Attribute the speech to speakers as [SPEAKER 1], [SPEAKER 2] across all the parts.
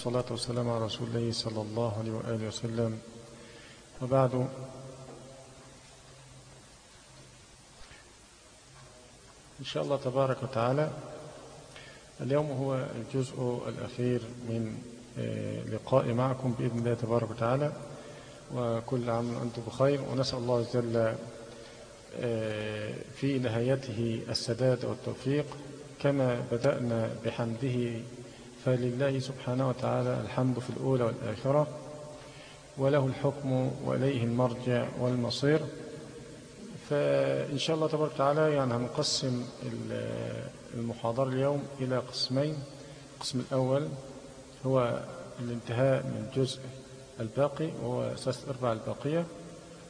[SPEAKER 1] والصلاة والسلام على رسول الله صلى الله عليه وآله وسلم. وبعد إن شاء الله تبارك وتعالى اليوم هو الجزء الأخير من لقاء معكم بإذن الله تبارك وتعالى. وكل عام وأنتم بخير. ونسأل الله جل في نهايته السداد والتوفيق كما بدأنا بحمده فلله سبحانه وتعالى الحمد في الأولى والآخرة وله الحكم وإليه المرجع والمصير. فإن شاء الله تبارك وتعالى يعني هنقسم المحاضرة اليوم إلى قسمين. القسم الأول هو الانتهاء من الجزء الباقي وهو أساس الأربعة الباقية.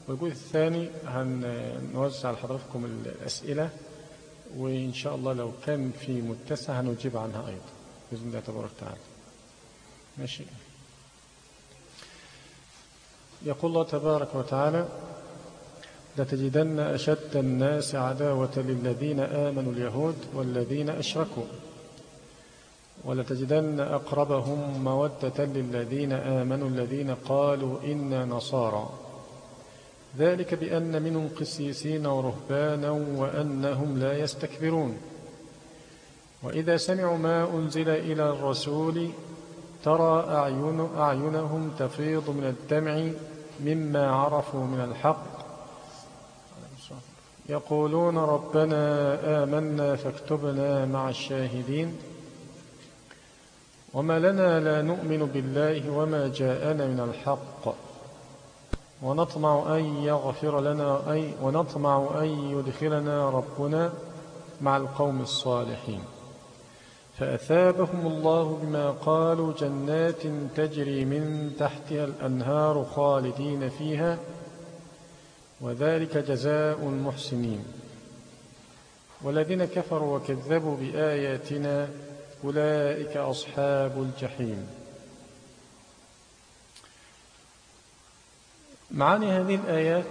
[SPEAKER 1] والجزء الثاني هنوزع على حضراتكم الأسئلة وإن شاء الله لو كان في متسع هنجيب عنها أيضا. بإذن الله تبارك وتعالى. ماشي. يقول الله تبارك وتعالى لتجدن أشد الناس عداوة للذين آمنوا اليهود والذين أشركوا ولتجدن أقربهم مودة للذين آمنوا الذين قالوا إنا نصارى. ذلك بأن منهم قسيسين ورهبانا وأنهم لا يستكبرون. وإذا سمعوا ما أنزل إلى الرسول ترى أعين أعينهم تفيض من الدمع مما عرفوا من الحق. يقولون ربنا آمنا فاكتبنا مع الشاهدين. وما لنا لا نؤمن بالله وما جاءنا من الحق. ونطمع أن يغفر لنا أي ونطمع أن يدخلنا ربنا مع القوم الصالحين. فأثابهم الله بما قالوا جنات تجري من تحتها الأنهار خالدين فيها وذلك جزاء المحسنين. والذين كفروا وكذبوا بآياتنا أولئك أصحاب الجحيم. معاني هذه الآيات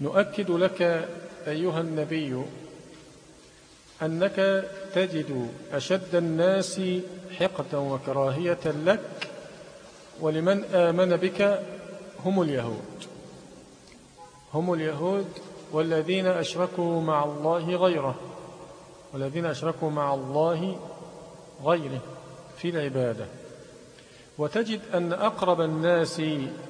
[SPEAKER 1] نؤكد لك أيها النبي أنك تجد أشد الناس حقدا وكراهية لك ولمن آمن بك هم اليهود. هم اليهود والذين أشركوا مع الله غيره والذين أشركوا مع الله غيره في العبادة. وتجد أن أقرب الناس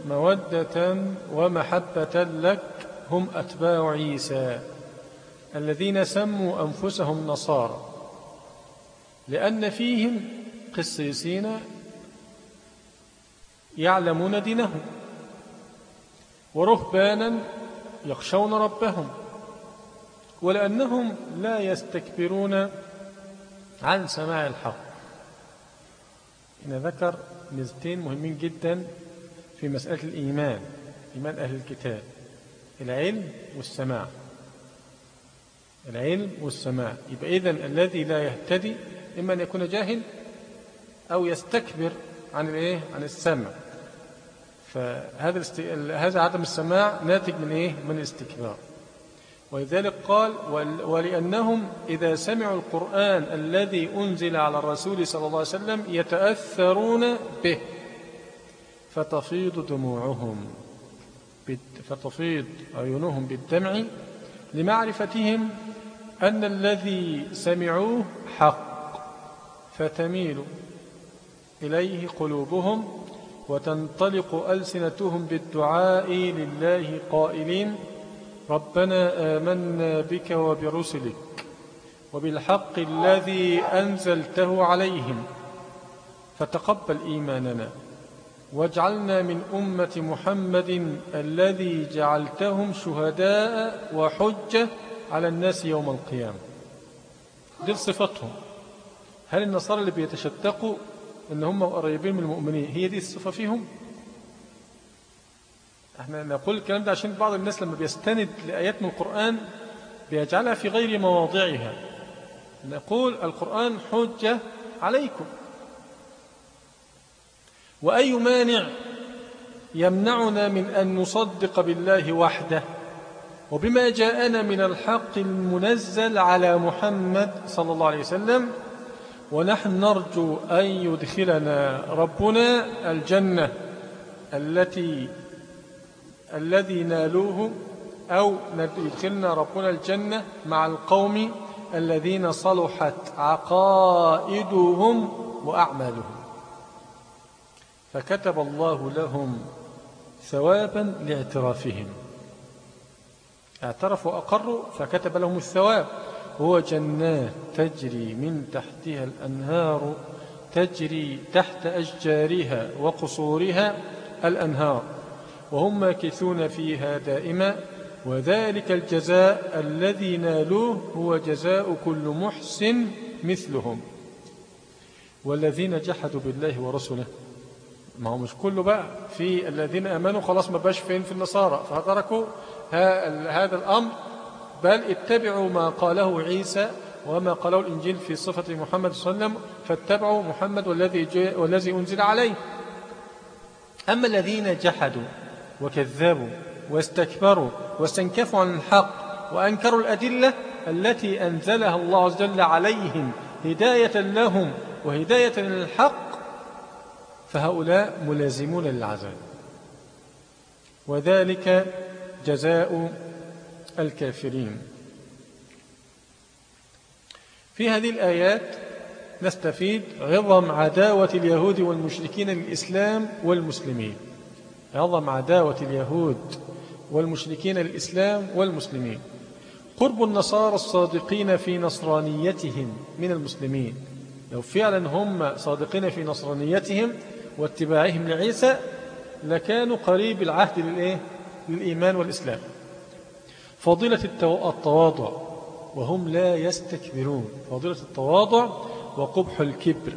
[SPEAKER 1] مودة ومحبة لك هم أتباع عيسى. الذين سموا أنفسهم نصارى لأن فيهم قسيسين يعلمون دينهم ورهبانا يخشون ربهم ولأنهم لا يستكبرون عن سماع الحق. إن ذكر ميزتين مهمين جدا في مسألة الإيمان إيمان أهل الكتاب العلم والسماع. العلم والسماع. يبقى إذن الذي لا يهتدي إما أن يكون جاهل أو يستكبر عن الإيه؟ عن السمع. فهذا الاست... هذا عدم السماع ناتج من إيه؟ من الاستكبار. ولذلك قال ولأنهم إذا سمعوا القرآن الذي أنزل على الرسول صلى الله عليه وسلم يتأثرون به فتفيض دموعهم فتفيض عيونهم بالدمع لمعرفتهم أن الذي سمعوه حق فتميل إليه قلوبهم وتنطلق ألسنتهم بالدعاء لله قائلين ربنا آمنا بك وبرسلك وبالحق الذي أنزلته عليهم فتقبل إيماننا. واجعلنا من أمة محمد الذي جعلتهم شهداء وحجة على الناس يوم القيامة. دي صفتهم. هل النصارى اللي بيتشتقوا إن هم قريبين من المؤمنين هي دي الصفة فيهم؟ إحنا نقول الكلام ده عشان بعض الناس لما بيستند لآيات من القرآن بيجعلها في غير مواضعها. نقول القرآن حجة عليكم. وأي مانع يمنعنا من أن نصدق بالله وحده وبما جاءنا من الحق المنزل على محمد صلى الله عليه وسلم ونحن نرجو أن يدخلنا ربنا الجنة التي الذي نالوه أو يدخلنا ربنا الجنة مع القوم الذين صلحت عقائدهم وأعمالهم. فكتب الله لهم ثوابا لاعترافهم. اعترفوا وأقروا فكتب لهم الثواب. هو جنات تجري من تحتها الأنهار تجري تحت أشجارها وقصورها الأنهار وهم ماكثون فيها دائما. وذلك الجزاء الذي نالوه هو جزاء كل محسن مثلهم. والذين جحدوا بالله ورسله ما هو مش كله بقى. في الذين أمنوا خلاص ما باش فين؟ في النصارى. فتركوا هذا الأمر. بل اتبعوا ما قاله عيسى وما قاله الإنجيل في صفة محمد صلى الله عليه وسلم فاتبعوا محمد والذي, والذي أنزل عليه. أما الذين جحدوا وكذبوا واستكبروا واستنكفوا عن الحق وأنكروا الأدلة التي أنزلها الله عز وجل عليهم هداية لهم وهداية للحق فهؤلاء ملازمون للعذاب. وذلك جزاء الكافرين. في هذه الآيات نستفيد عظم عداوة اليهود والمشركين للإسلام والمسلمين. عظم عداوة اليهود والمشركين للإسلام والمسلمين. قرب النصارى الصادقين في نصرانيتهم من المسلمين. لو فعلا هم صادقين في نصرانيتهم واتباعهم لعيسى لكانوا قريب العهد للإيه؟ للإيمان والإسلام فضيلة التواضع وهم لا يستكبرون فضيلة التواضع وقبح الكبر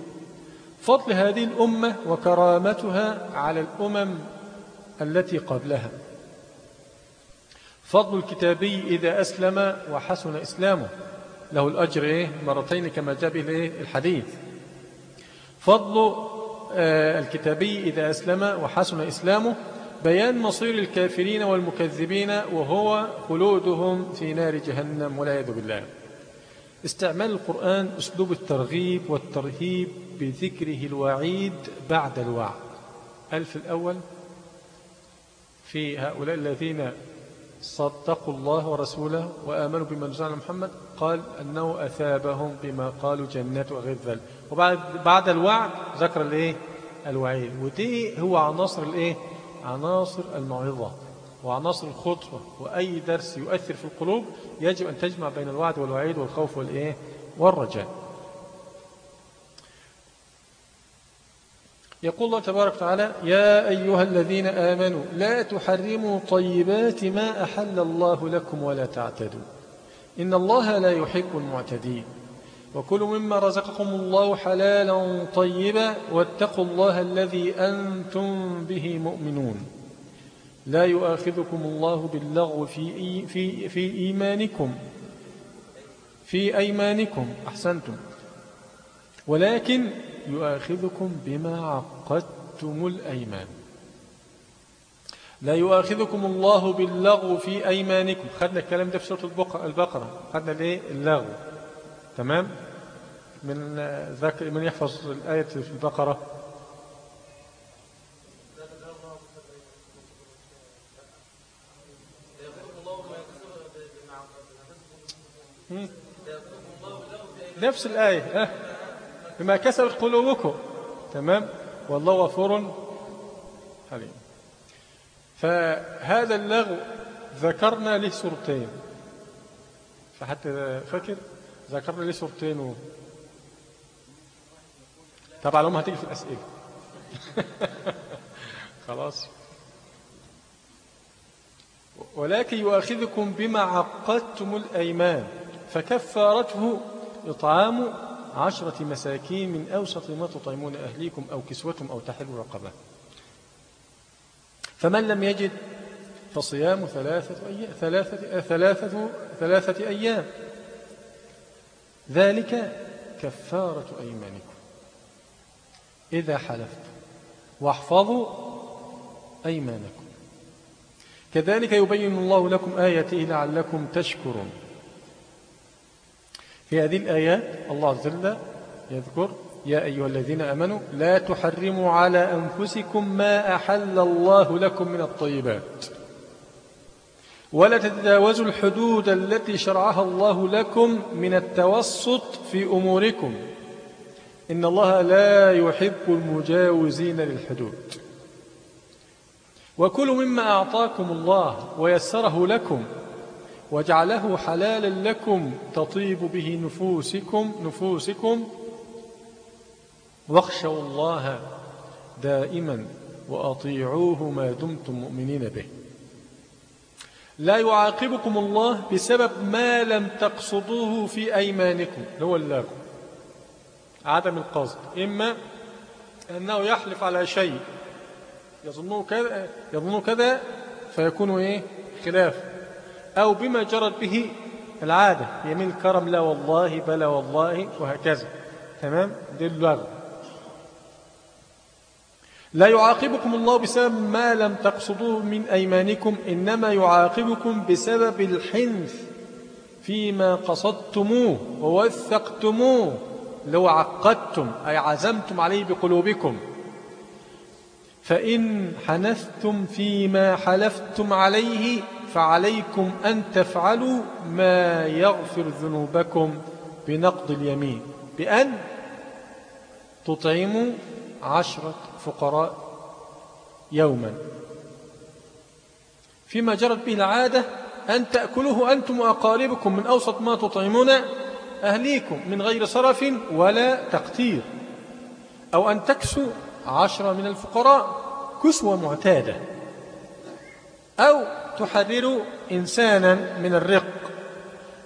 [SPEAKER 1] فضل هذه الأمة وكرامتها على الأمم التي قبلها فضل الكتابي إذا أسلم وحسن إسلامه له الأجر إيه؟ مرتين كما جاء به؟ الحديث فضل الكتابي إذا أسلم وحسن إسلامه بيان مصير الكافرين والمكذبين وهو خلودهم في نار جهنم والعياذ بالله. استعمال القرآن أسلوب الترغيب والترهيب بذكره الوعيد بعد الوعد. ألف الأول في هؤلاء الذين صدقوا الله ورسوله وآمنوا بما نزل على محمد قال أنه أثابهم بما قالوا جنات وغير ذلك. وبعد بعد الوعد ذكر الإيه؟ الوعيد. ودي هو عناصر الإيه؟ عناصر الموعظة وعناصر الخطبة وأي درس يؤثر في القلوب يجب أن تجمع بين الوعد والوعيد والخوف والإيه؟ والرجاء. يقول الله تبارك وتعالى يا أيها الذين آمنوا لا تحرموا طيبات ما أحل الله لكم ولا تعتدوا. إن الله لا يحب المعتدين. وكلوا مما رزقكم الله حلالا طيبا واتقوا الله الذي أنتم به مؤمنون. لا يؤاخذكم الله باللغو في, في, في إيمانكم. في أيمانكم. أحسنتم. ولكن يؤاخذكم بما عقدتم الأيمان. لا يؤاخذكم الله باللغو في أيمانكم. خدنا الكلام ده في سورة البقرة. خدنا ليه؟ اللغو. تمام؟ من ذكر من يحفظ الآية في البقرة نفس الآية ها؟ بما كسبت قلوبكم. تمام؟ والله غفور حليم. فهذا اللغو ذكرنا له سورتين فحتى فاكر؟ ذكرنا ليه صورتين و... طبعا هم هتيجي في الأسئلة. خلاص. ولكن يؤاخذكم بما عقدتم الأيمان فكفارته إطعام عشرة مساكين من أوسط ما تطعمون أهليكم أو كسوتهم أو تحل رقبة. فمن لم يجد فصيام ثلاثة أيام ثلاثة, ثلاثة, ثلاثة أيام. ذلك كفارة أيمانكم. إذا حلفتم واحفظوا أيمانكم. كذلك يبين الله لكم آياته لعلكم تشكرون. في هذه الآيات الله عز وجل يذكر يا أيها الذين أمنوا لا تحرموا على أنفسكم ما أحل الله لكم من الطيبات. ولا تتجاوزوا الحدود التي شرعها الله لكم من التوسط في أموركم. إن الله لا يحب المجاوزين للحدود. وكلوا مما أعطاكم الله ويسره لكم وجعله حلالا لكم تطيب به نفوسكم نفوسكم. واخشوا الله دائما وأطيعوه ما دمتم مؤمنين به. لا يعاقبكم الله بسبب ما لم تقصدوه في أيمانكم. هو اللغو عدم القصد. إما أنه يحلف على شيء. يظنه كذا, يظنه كذا فيكون إيه؟ خلاف. أو بما جرت به العادة. يمين الكرم لا والله بلا والله وهكذا. تمام؟ دي اللغو لا يعاقبكم الله بسبب ما لم تقصدوه من أيمانكم إنما يعاقبكم بسبب الحنث فيما قصدتموه ووثقتموه لو عقدتم أي عزمتم عليه بقلوبكم. فإن حنثتم فيما حلفتم عليه فعليكم أن تفعلوا ما يغفر ذنوبكم بنقض اليمين. بأن تطعموا عشرة فقراء يوما. فيما جرت به العادة أن تأكلوه أنتم وأقاربكم من أوسط ما تطعمون أهليكم من غير صرف ولا تقتير. أو أن تكسوا عشرة من الفقراء كسوة معتادة. أو تحرر إنسانا من الرق.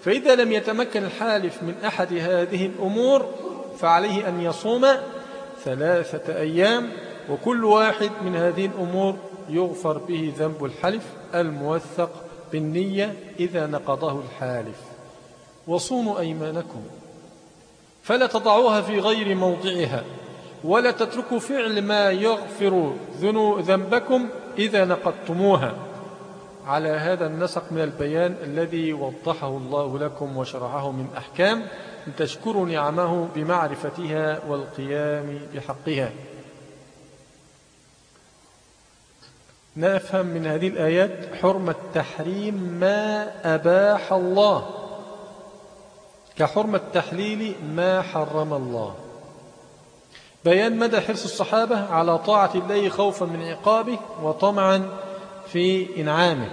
[SPEAKER 1] فإذا لم يتمكن الحالف من أحد هذه الأمور فعليه أن يصوم ثلاثة أيام وكل واحد من هذه الأمور يغفر به ذنب الحلف الموثق بالنية إذا نقضه الحالف. وصونوا أيمانكم. فلا تضعوها في غير موضعها ولا تتركوا فعل ما يغفر ذنبكم إذا نقضتموها. على هذا النسق من البيان الذي وضحه الله لكم وشرحه من أحكام لتشكروا نعمه بمعرفتها والقيام بحقها. نفهم من هذه الآيات؟ حرمة تحريم ما أباح الله. كحرمة تحليل ما حرم الله. بيان مدى حرص الصحابة على طاعة الله خوفا من عقابه وطمعا في إنعامه.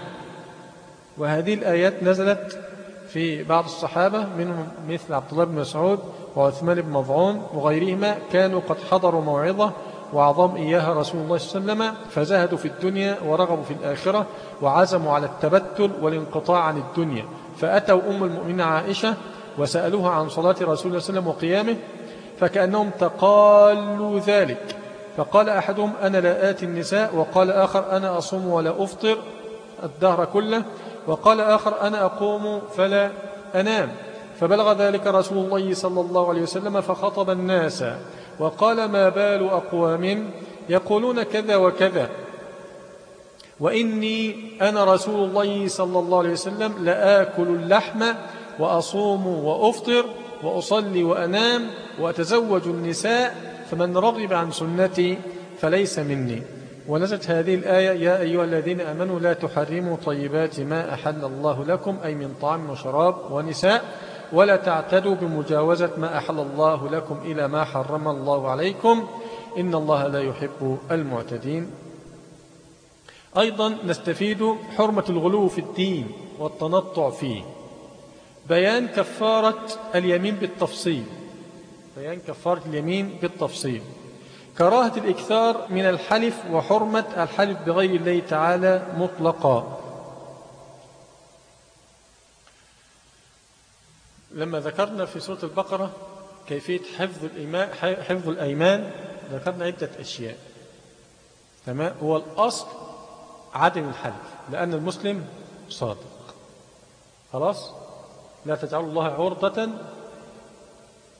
[SPEAKER 1] وهذه الآيات نزلت في بعض الصحابة منهم مثل عبد الله بن مسعود وعثمان بن مضعون وغيرهما كانوا قد حضروا موعظة وعظم إياها رسول الله صلى الله عليه وسلم فزهدوا في الدنيا ورغبوا في الآخرة وعزموا على التبتل والانقطاع عن الدنيا. فأتوا أم المؤمنين عائشة وسألوها عن صلاة رسول الله صلى الله عليه وسلم وقيامه فكأنهم تقالوا ذلك. فقال أحدهم أنا لا آتي النساء وقال آخر أنا أصوم ولا أفطر الدهر كله. وقال آخر أنا أقوم فلا أنام. فبلغ ذلك رسول الله صلى الله عليه وسلم فخطب الناس وقال ما بال أقوام؟ يقولون كذا وكذا. وإني أنا رسول الله صلى الله عليه وسلم لآكل اللحم وأصوم وأفطر وأصلي وأنام وأتزوج النساء فمن رغب عن سنتي فليس مني. ونزلت هذه الآية يا أيها الذين أمنوا لا تحرموا طيبات ما أحل الله لكم أي من طعام وشراب ونساء ولا تعتدوا بمجاوزة ما أحل الله لكم إلى ما حرم الله عليكم. إن الله لا يحب المعتدين. أيضا نستفيد حرمة الغلو في الدين والتنطع فيه. بيان كفارة اليمين بالتفصيل. بيان كفارة اليمين بالتفصيل. كراهة الإكثار من الحلف وحرمة الحلف بغير الله تعالى مطلقا. لما ذكرنا في سورة البقرة كيفية حفظ حفظ الأيمان ذكرنا عدة أشياء. تمام؟ هو الأصل عدم الحلف لأن المسلم صادق. خلاص؟ لا تجعل الله عرضة.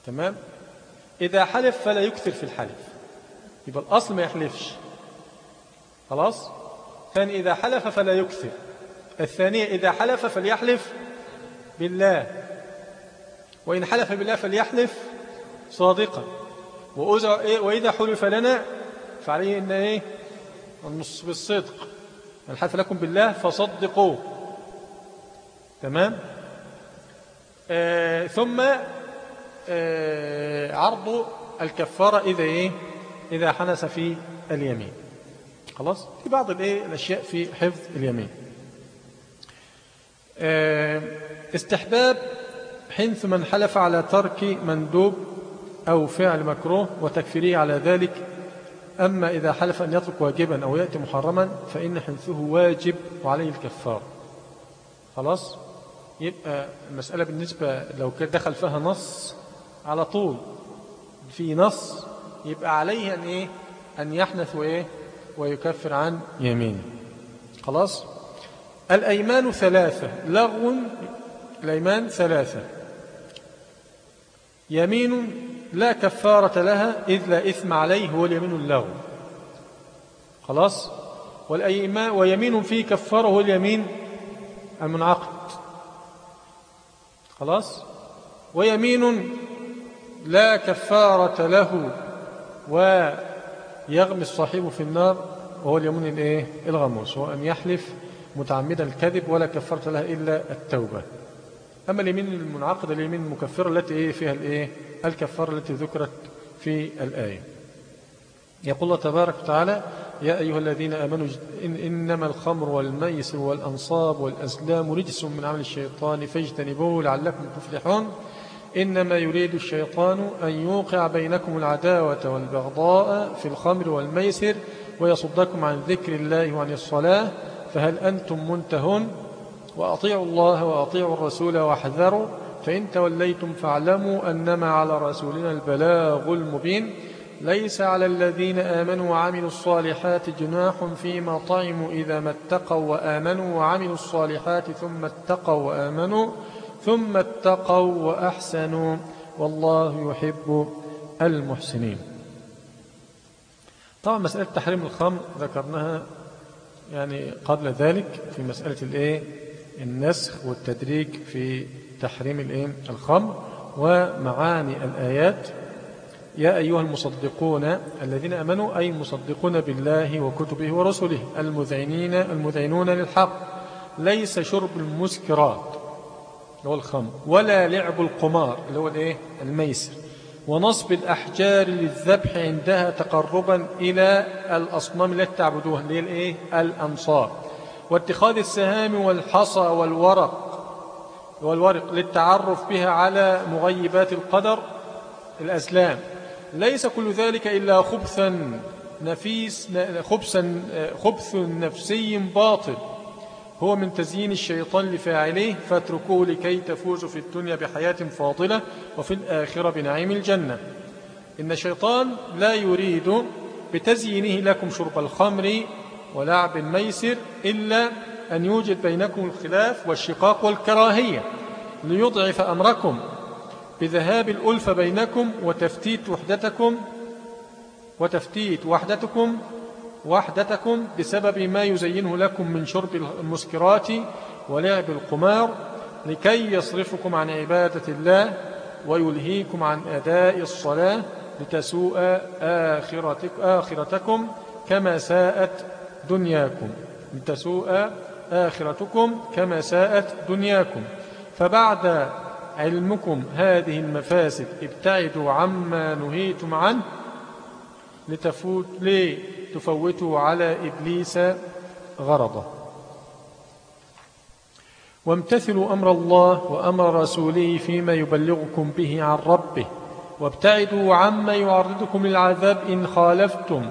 [SPEAKER 1] تمام؟ إذا حلف فلا يكثر في الحلف. يبقى الأصل ما يحلفش. خلاص؟ ثاني إذا حلف فلا يكثر. الثانية إذا حلف فليحلف بالله. وإن حلف بالله فليحلف صادقا. وإذا حلف لنا فعليه إن إيه؟ النص بالصدق. الحلف لكم بالله فصدقوه. تمام؟ آه ثم آه عرض الكفارة إذا إيه؟ إذا حنس في اليمين. خلاص؟ في بعض الإيه؟ الأشياء في حفظ اليمين. آه استحباب حنث من حلف على ترك مندوب أو فعل مكروه وتكفيره على ذلك. أما إذا حلف أن يترك واجبا أو يأتي محرما فإن حنثه واجب وعليه الكفار. خلاص؟ يبقى المسألة بالنسبة لو دخل فيها نص على طول. في نص يبقى عليه أن إيه؟ أن يحنث وإيه؟ ويكفر عن يمينه. خلاص؟ الأيمان ثلاثة لغو الأيمان ثلاثة. يمين لا كفارة لها إذ لا إثم عليه هو اليمين اللغو. خلاص؟ والأيمان ويمين فيه كفارة هو اليمين المنعقد. خلاص؟ ويمين لا كفارة له ويغمس صاحبه في النار وهو اليمين الايه؟ الغموس هو أن يحلف متعمدا الكذب ولا كفارة له إلا التوبة. أما اليمين المنعقدة اليمين المكفرة التي إيه؟ فيها الإيه؟ الكفارة التي ذكرت في الآية. يقول الله تبارك وتعالى يا أيها الذين آمنوا إن إنما الخمر والميسر والأنصاب والأزلام رجس من عمل الشيطان فاجتنبوه لعلكم تفلحون. إنما يريد الشيطان أن يوقع بينكم العداوة والبغضاء في الخمر والميسر ويصدكم عن ذكر الله وعن الصلاة فهل أنتم منتهون؟ وأطيعوا الله وأطيعوا الرسول واحذروا فإن توليتم فاعلموا أنما على رسولنا البلاغ المبين. ليس على الذين آمنوا وعملوا الصالحات جناح فيما طعموا إذا ما اتقوا وآمنوا وعملوا الصالحات ثم اتقوا وآمنوا. ثم اتقوا وأحسنوا والله يحب المحسنين. طبعا مسألة تحريم الخمر ذكرناها يعني قبل ذلك في مسألة الإيه؟ النسخ والتدريج في تحريم الإيه؟ الخمر ومعاني الآيات. يا أيها المصدقون الذين أمنوا أي مصدقون بالله وكتبه ورسله المذعنين المذعنون للحق ليس شرب المسكرات. اللي هو الخمر. ولا لعب القمار اللي هو الايه؟ الميسر. ونصب الأحجار للذبح عندها تقربا إلى الأصنام التي تعبدوها اللي هي الايه؟ الأنصار. واتخاذ السهام والحصى والورق والورق للتعرف بها على مغيبات القدر الأسلام ليس كل ذلك إلا خبثا نفيس خبثا خبث نفسي باطل. هو من تزيين الشيطان لفاعليه فاتركوه لكي تفوزوا في الدنيا بحياة فاضلة وفي الآخرة بنعيم الجنة. إن الشيطان لا يريد بتزيينه لكم شرب الخمر ولعب الميسر إلا أن يوجد بينكم الخلاف والشقاق والكراهية ليضعف أمركم بذهاب الألفة بينكم وتفتيت وحدتكم وتفتيت وحدتكم وحدتكم بسبب ما يزينه لكم من شرب المسكرات ولعب القمار لكي يصرفكم عن عبادة الله ويلهيكم عن أداء الصلاة لتسوء آخرتك آخرتكم كما ساءت دنياكم. لتسوء آخرتكم كما ساءت دنياكم. فبعد علمكم هذه المفاسد ابتعدوا عما نهيتم عنه لتفوت لتفوتوا على إبليس غرضه. وامتثلوا أمر الله وأمر رسوله فيما يبلغكم به عن ربه وابتعدوا عما يعرضكم للعذاب إن خالفتم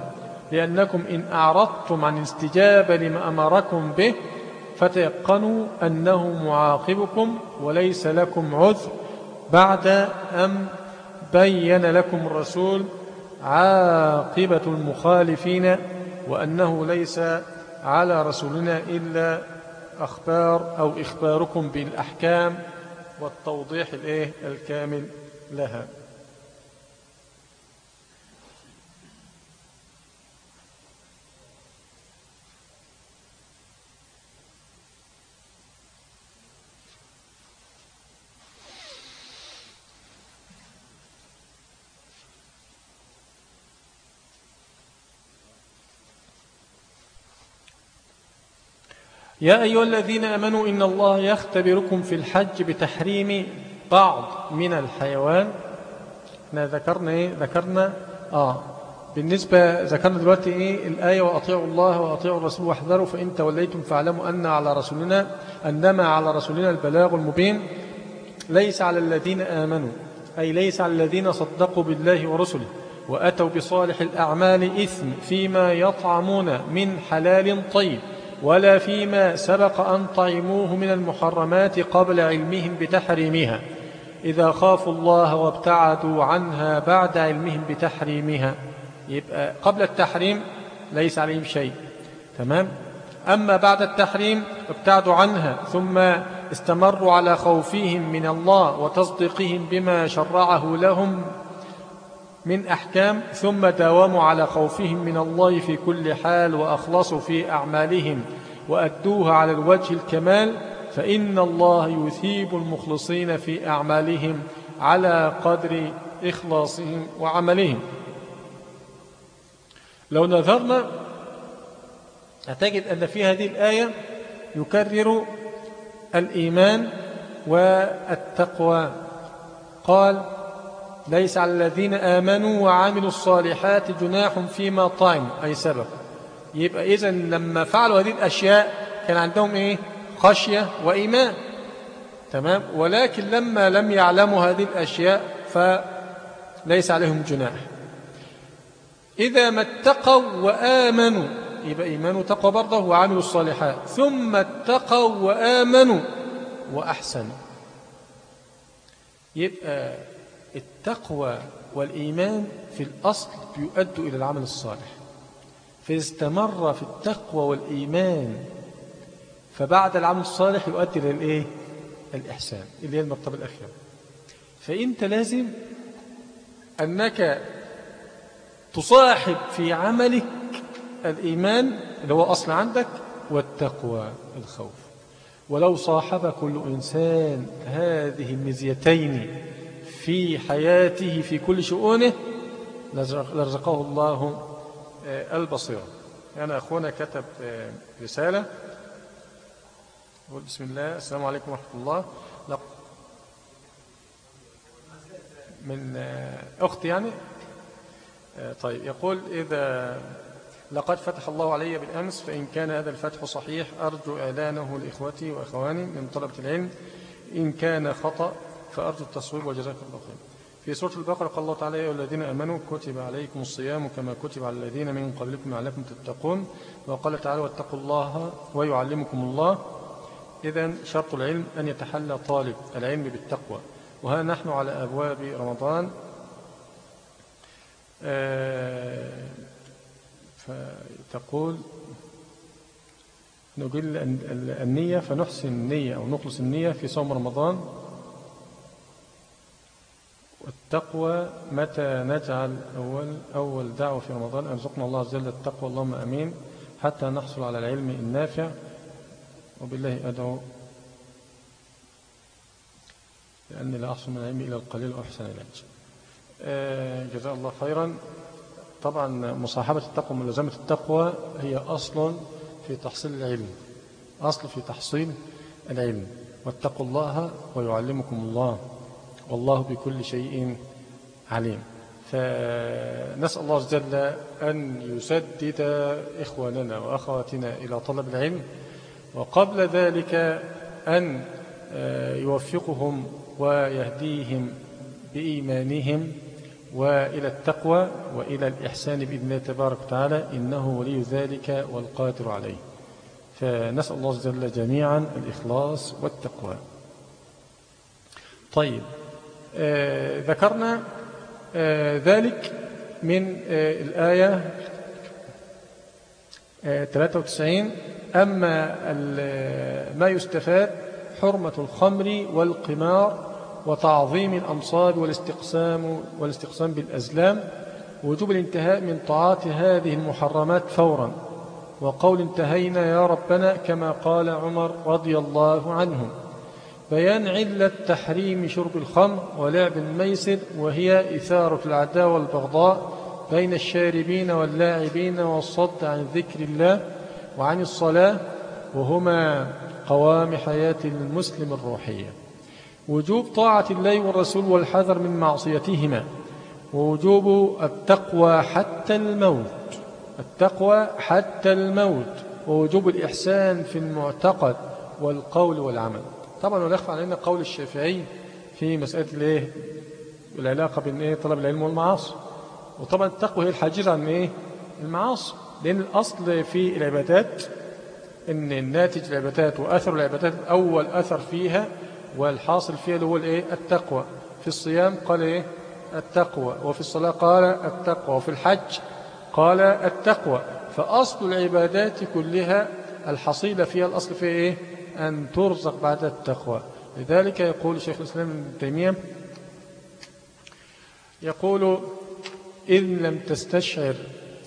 [SPEAKER 1] لأنكم إن أعرضتم عن استجابة لما أمركم به فتيقنوا أنه معاقبكم وليس لكم عذر بعد أن بين لكم الرسول عاقبة المخالفين وأنه ليس على رسولنا إلا أخبار أو إخباركم بالأحكام والتوضيح الكامل لها. يا أيها الذين أمنوا إن الله يختبركم في الحج بتحريم بعض من الحيوان. إحنا ذكرنا إيه؟ ذكرنا آه. بالنسبة ذكرنا دلوقتي إيه؟ الآية وأطيعوا الله وأطيعوا الرسول واحذروا فإن توليتم فاعلموا أن على رسولنا أنما على رسولنا البلاغ المبين. ليس على الذين آمنوا أي ليس على الذين صدقوا بالله ورسله وأتوا بصالح الأعمال إثم فيما يطعمون من حلال طيب. ولا فيما سبق أن طعموه من المحرمات قبل علمهم بتحريمها إذا خافوا الله وابتعدوا عنها بعد علمهم بتحريمها. يبقى قبل التحريم ليس عليهم شيء. تمام؟ أما بعد التحريم ابتعدوا عنها ثم استمروا على خوفهم من الله وتصديقهم بما شرعه لهم. من أحكام ثم داوموا على خوفهم من الله في كل حال وأخلصوا في أعمالهم وأدوها على الوجه الكمال فإن الله يثيب المخلصين في أعمالهم على قدر إخلاصهم وعملهم. لو نظرنا هتجد أن في هذه الآية يكرر الإيمان والتقوى. قال ليس على الذين آمنوا وعملوا الصالحات جناح فيما طعم أي سبب؟ يبقى إذن لما فعلوا هذه الأشياء كان عندهم إيه؟ خشية وإيمان. تمام؟ ولكن لما لم يعلموا هذه الأشياء فليس عليهم جناح. إذا ما اتقوا وآمنوا يبقى إيمان وتقوى برضه وعملوا الصالحات. ثم اتقوا وآمنوا وأحسنوا. يبقى التقوى والإيمان في الأصل بيؤدوا إلى العمل الصالح. فاستمر في التقوى والإيمان فبعد العمل الصالح يؤدي إلى الإيه؟ الإحسان اللي هي المرتبة الأخيرة. فأنت لازم أنك تصاحب في عملك الإيمان اللي هو أصل عندك والتقوى الخوف. ولو صاحب كل إنسان هذه المزيتين في حياته في كل شؤونه لرزقه الله آه، البصيرة. يعني أخونا كتب آه، رسالة. بسم الله. السلام عليكم ورحمة الله. من آه، أختي يعني. طيب. يقول إذا لقد فتح الله علي بالأمس فإن كان هذا الفتح صحيح أرجو إعلانه لإخوتي وأخواني من طلبة العلم. إن كان خطأ فأرجو التصويب وجزاك الله خير. في سورة البقرة قال الله تعالى يا الذين أمنوا كتب عليكم الصيام كما كتب على الذين من قبلكم لعلكم تتقون. وقال تعالى واتقوا الله ويعلمكم الله. إذا شرط العلم أن يتحلى طالب العلم بالتقوى. وها نحن على أبواب رمضان. آه، فتقول نقول النية فنحسن النية أو نخلص النية في صوم رمضان. والتقوى متى نجعل أول, أول دعوة في رمضان؟ أرزقنا الله عز وجل التقوى اللهم أمين. حتى نحصل على العلم النافع. وبالله أدعو لأني لا أحصل من العلم إلى القليل وأحسن إلى آه جزاء الله خيرا. طبعا مصاحبة التقوى وملازمة التقوى هي أصل في تحصيل العلم. أصل في تحصيل العلم. واتقوا الله ويعلمكم الله. والله بكل شيء عليم. فنسأل الله عز وجل أن يسدد إخواننا وأخواتنا إلى طلب العلم وقبل ذلك أن آه، يوفقهم ويهديهم بإيمانهم وإلى التقوى وإلى الإحسان بإذن الله تبارك وتعالى إنه ولي ذلك والقادر عليه. فنسأل الله وجل جميعا الإخلاص والتقوى. طيب ذكرنا آه ذلك من آه الآية 93 آه، أما ما يستفاد حرمة الخمر والقمار وتعظيم الأمصار والاستقسام, والاستقسام بالأزلام وجوب الانتهاء من طاعات هذه المحرمات فورا. وقول انتهينا يا ربنا كما قال عمر رضي الله عنه. بيان علة تحريم شرب الخمر ولعب الميسر وهي إثارة العداوة والبغضاء بين الشاربين واللاعبين والصد عن ذكر الله وعن الصلاة وهما قوام حياة المسلم الروحية. وجوب طاعة الله والرسول والحذر من معصيتهما ووجوب التقوى حتى الموت التقوى حتى الموت ووجوب الإحسان في المعتقد والقول والعمل. طبعا ولا يخفى علينا قول الشافعي في مسألة الإيه؟ العلاقة بين إيه؟ طلب العلم والمعاصي. وطبعا التقوى هي الحاجزة عن إيه؟ المعاصي. لأن الأصل في العبادات إن الناتج العبادات وأثر العبادات أول أثر فيها والحاصل فيها اللي هو الإيه؟ التقوى. في الصيام قال إيه؟ التقوى. وفي الصلاة قال التقوى. وفي الحج قال التقوى. فأصل العبادات كلها الحصيلة فيها الأصل فيها إيه؟ أن ترزق بعد التقوى. لذلك يقول شيخ الإسلام ابن تيمية يقول إن لم تستشعر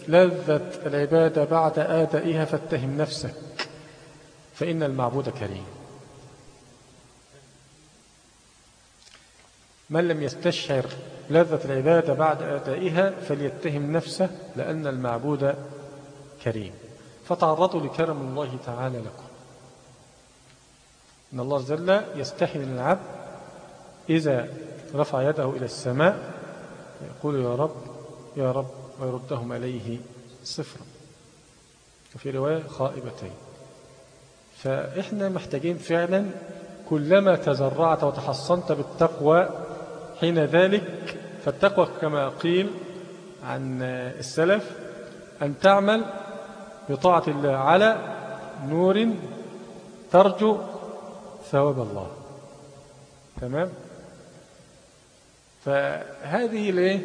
[SPEAKER 1] لذة العبادة بعد آدائها فاتهم نفسك فإن المعبود كريم. من لم يستشعر لذة العبادة بعد أدائها فليتهم نفسه لأن المعبود كريم. فتعرضوا لكرم الله تعالى لكم. إن الله جل يستحي من العبد إذا رفع يده إلى السماء يقول يا رب يا رب ويردهم عليه صفرا وفي رواية خائبتين. فإحنا محتاجين فعلا كلما تزرعت وتحصنت بالتقوى حين ذلك فالتقوى كما قيل عن السلف أن تعمل بطاعة الله على نور ترجو ثواب الله. تمام؟ فهذه ليه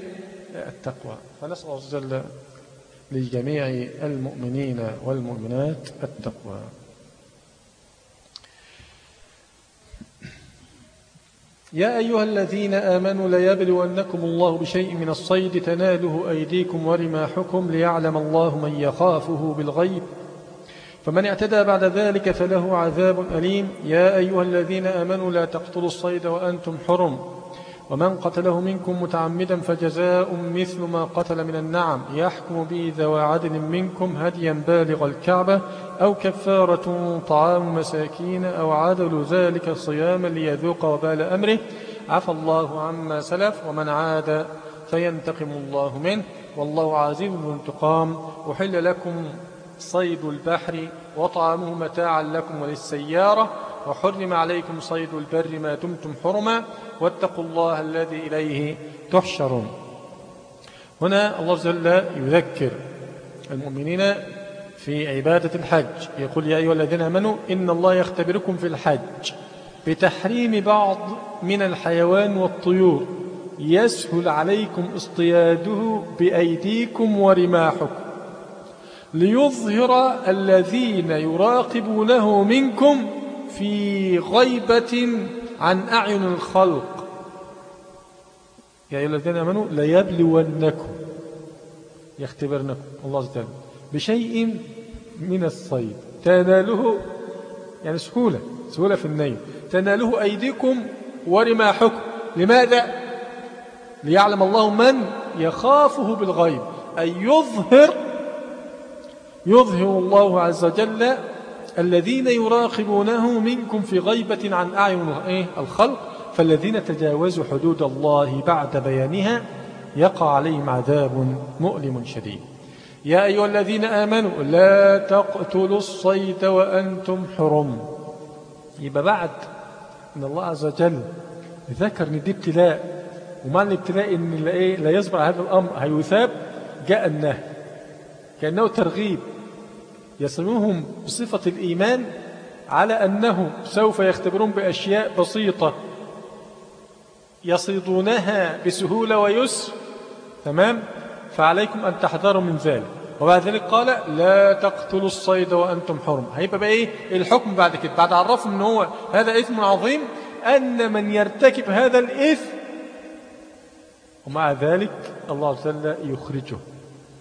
[SPEAKER 1] التقوى. فنسأل الله جل لجميع المؤمنين والمؤمنات التقوى. يا أيها الذين آمنوا ليبلونكم الله بشيء من الصيد تناله أيديكم ورماحكم ليعلم الله من يخافه بالغيب. فمن اعتدى بعد ذلك فله عذاب أليم. يا أيها الذين آمنوا لا تقتلوا الصيد وأنتم حرم. ومن قتله منكم متعمدا فجزاء مثل ما قتل من النعم. يحكم به ذوى عدل منكم هديا بالغ الكعبة أو كفارة طعام مساكين أو عدل ذلك صياما ليذوق وبال أمره. عفى الله عما سلف ومن عاد فينتقم الله منه. والله عزيز انتقام. وحل لكم صيد البحر وطعامه متاعا لكم وللسيارة وحرم عليكم صيد البر ما دمتم حرما واتقوا الله الذي إليه تحشرون. هنا الله جل يذكر المؤمنين في عبادة الحج. يقول يا أيها الذين أمنوا إن الله يختبركم في الحج بتحريم بعض من الحيوان والطيور. يسهل عليكم اصطياده بأيديكم ورماحكم. ليظهر الذين يراقبونه منكم في غيبة عن أعين الخلق. يا أيها الذين أمنوا ليبلونكم يختبرنكم. الله عز وجل بشيء من الصيد. تناله يعني سهولة سهولة في النيل. تناله أيديكم ورماحكم. لماذا؟ ليعلم الله من يخافه بالغيب. أي يظهر يظهر الله عز وجل الذين يراقبونه منكم في غيبة عن أعين إيه؟ الخلق فالذين تجاوزوا حدود الله بعد بيانها يقع عليهم عذاب مؤلم شديد. يا أيها الذين آمنوا لا تقتلوا الصيد وأنتم حرم. يبقى بعد أن الله عز وجل ذكر أن دي ابتلاء ومعنى الابتلاء أن لا يصبر هذا الأمر هيثاب جاء النهي. كأنه ترغيب. يصمهم بصفة الإيمان على أنه سوف يختبرون بأشياء بسيطة يصيدونها بسهولة ويسر تمام؟ فعليكم أن تحذروا من ذلك. وبعد ذلك قال لا تقتلوا الصيد وأنتم حرم. هيبقى بقى إيه؟ الحكم بعد كده. بعد عرفوا أن هو هذا إثم عظيم أن من يرتكب هذا الإثم ومع ذلك الله عز وجل يخرجه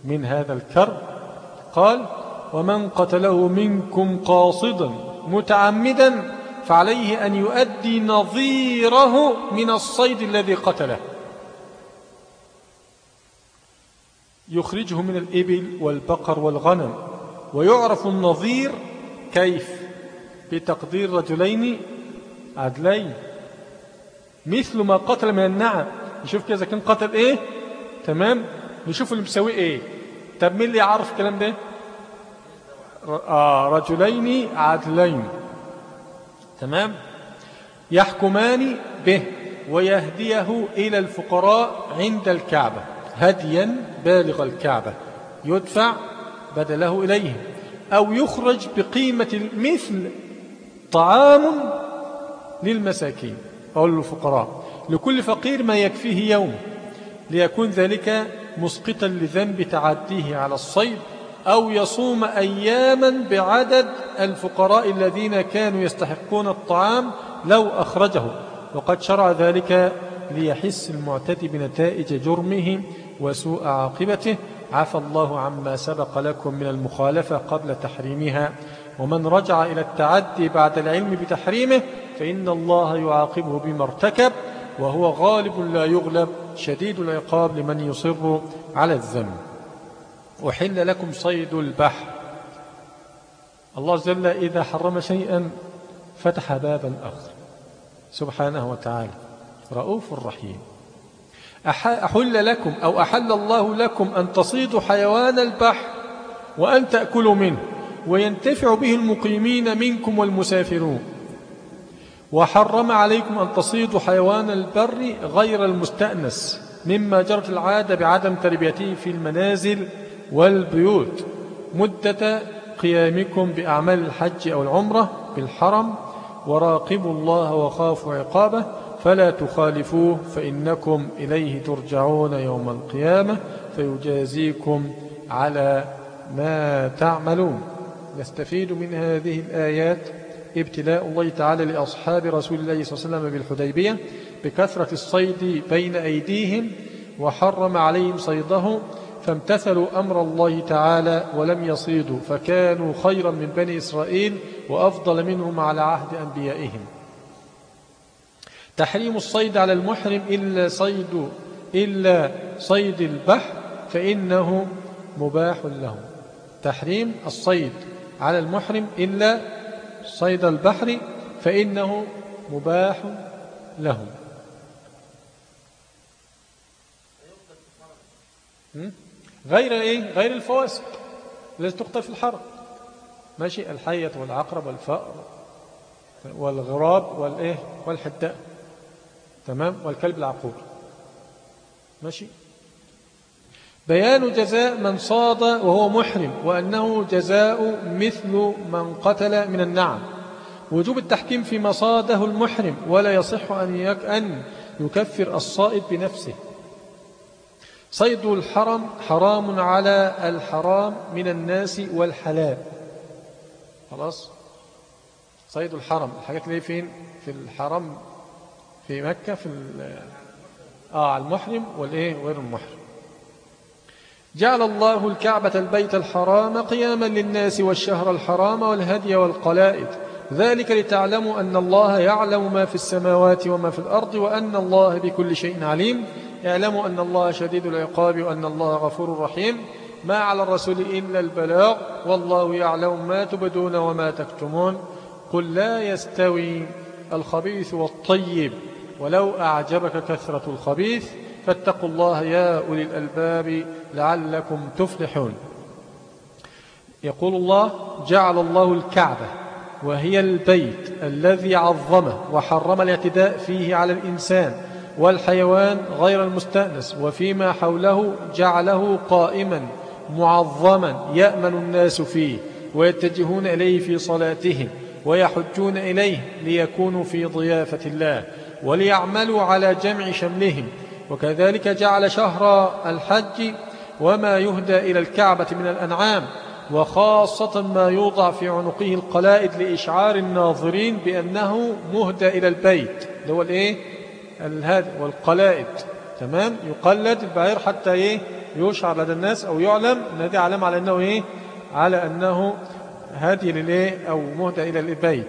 [SPEAKER 1] من هذا الكرب. قال ومن قتله منكم قاصدا متعمدا فعليه أن يؤدي نظيره من الصيد الذي قتله. يخرجه من الإبل والبقر والغنم ويعرف النظير كيف؟ بتقدير رجلين عدلين. مثل ما قتل من النعم. نشوف كذا كان قتل إيه؟ تمام؟ نشوف اللي مسويه إيه؟ طب مين اللي يعرف الكلام ده؟ رجلين عدلين. تمام؟ يحكمان به ويهديه إلى الفقراء عند الكعبة هديا بالغ الكعبة يدفع بدله إليهم أو يخرج بقيمة المثل طعام للمساكين أو للفقراء. لكل فقير ما يكفيه يوم ليكون ذلك مسقطا لذنب تعديه على الصيد أو يصوم أياما بعدد الفقراء الذين كانوا يستحقون الطعام لو أخرجه وقد شرع ذلك ليحس المعتدي بنتائج جرمه وسوء عاقبته. عفى الله عما سبق لكم من المخالفة قبل تحريمها. ومن رجع إلى التعدي بعد العلم بتحريمه فإن الله يعاقبه بما ارتكب وهو غالب لا يغلب شديد العقاب لمن يصر على الذنب. أحل لكم صيد البحر. الله جل إذا حرم شيئا فتح بابا آخر سبحانه وتعالى. رؤوف رحيم. أحل لكم أو أحل الله لكم أن تصيدوا حيوان البحر وأن تأكلوا منه وينتفع به المقيمين منكم والمسافرون. وحرم عليكم أن تصيدوا حيوان البر غير المستأنس مما جرت العادة بعدم تربيته في المنازل والبيوت. مدة قيامكم بأعمال الحج أو العمرة بالحرم. وراقبوا الله وخافوا عقابه. فلا تخالفوه فإنكم إليه ترجعون يوم القيامة. فيجازيكم على ما تعملون. نستفيد من هذه الآيات ابتلاء الله تعالى لأصحاب رسول الله صلى الله عليه وسلم بالحديبية بكثرة الصيد بين أيديهم وحرم عليهم صيده. فامتثلوا أمر الله تعالى ولم يصيدوا فكانوا خيرا من بني إسرائيل وأفضل منهم على عهد أنبيائهم. تحريم الصيد على المحرم إلا صيد إلا صيد البحر فإنه مباح له تحريم الصيد على المحرم إلا صيد البحر فإنه مباح له غير إيه؟ غير الفواسق التي تقتل في الحرم ماشي؟ الحية والعقرب والفأر والغراب والإيه؟ والحداء. تمام؟ والكلب العقور. ماشي؟ بيان جزاء من صاد وهو محرم وأنه جزاء مثل من قتل من النعم. وجوب التحكيم فيما صاده المحرم ولا يصح أن يكفر الصائد بنفسه. صيد الحرم حرام على الحرام من الناس والحلال. خلاص؟ صيد الحرم. الحاجات اللي فين؟ في الحرم في مكة في آه المحرم والإيه؟ غير المحرم. جعل الله الكعبة البيت الحرام قياما للناس والشهر الحرام والهدي والقلائد. ذلك لتعلموا أن الله يعلم ما في السماوات وما في الأرض وأن الله بكل شيء عليم. اعلموا أن الله شديد العقاب وأن الله غفور رحيم. ما على الرسول إلا البلاغ والله يعلم ما تبدون وما تكتمون. قل لا يستوي الخبيث والطيب ولو أعجبك كثرة الخبيث. فاتقوا الله يا أولي الألباب لعلكم تفلحون. يقول الله جعل الله الكعبة وهي البيت الذي عظمه وحرم الاعتداء فيه على الإنسان. والحيوان غير المستأنس وفيما حوله جعله قائما معظما يأمن الناس فيه ويتجهون إليه في صلاتهم ويحجون إليه ليكونوا في ضيافة الله وليعملوا على جمع شملهم وكذلك جعل شهر الحج وما يهدى إلى الكعبة من الأنعام وخاصة ما يوضع في عنقه القلائد لإشعار الناظرين بأنه مهدى إلى البيت اللي هو الإيه؟ الهادي والقلائد. تمام؟ يقلد البعير حتى إيه؟ يشعر لدى الناس أو يعلم. أن دي علم على أنه إيه؟ على أنه هادي للإيه؟ أو مهدى إلى البيت.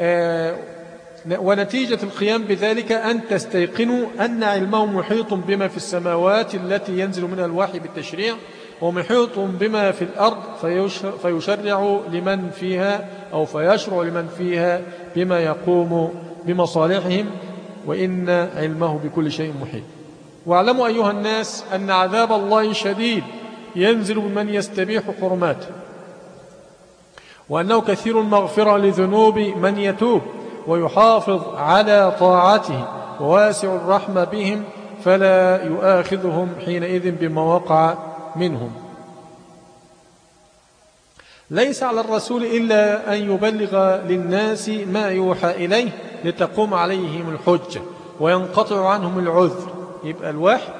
[SPEAKER 1] آه ونتيجة القيام بذلك أن تستيقنوا أن علمه محيط بما في السماوات التي ينزل منها الوحي بالتشريع ومحيط بما في الأرض فيشرع لمن فيها أو فيشرع لمن فيها بما يقوم بمصالحهم. وإن علمه بكل شيء محيط. واعلموا أيها الناس أن عذاب الله شديد ينزل بمن يستبيح حرماته وأنه كثير المغفرة لذنوب من يتوب ويحافظ على طاعته وواسع الرحمة بهم فلا يؤاخذهم حينئذ بما وقع منهم. ليس على الرسول إلا أن يبلغ للناس ما يوحى إليه لتقوم عليهم الحجة وينقطع عنهم العذر. يبقى الوحي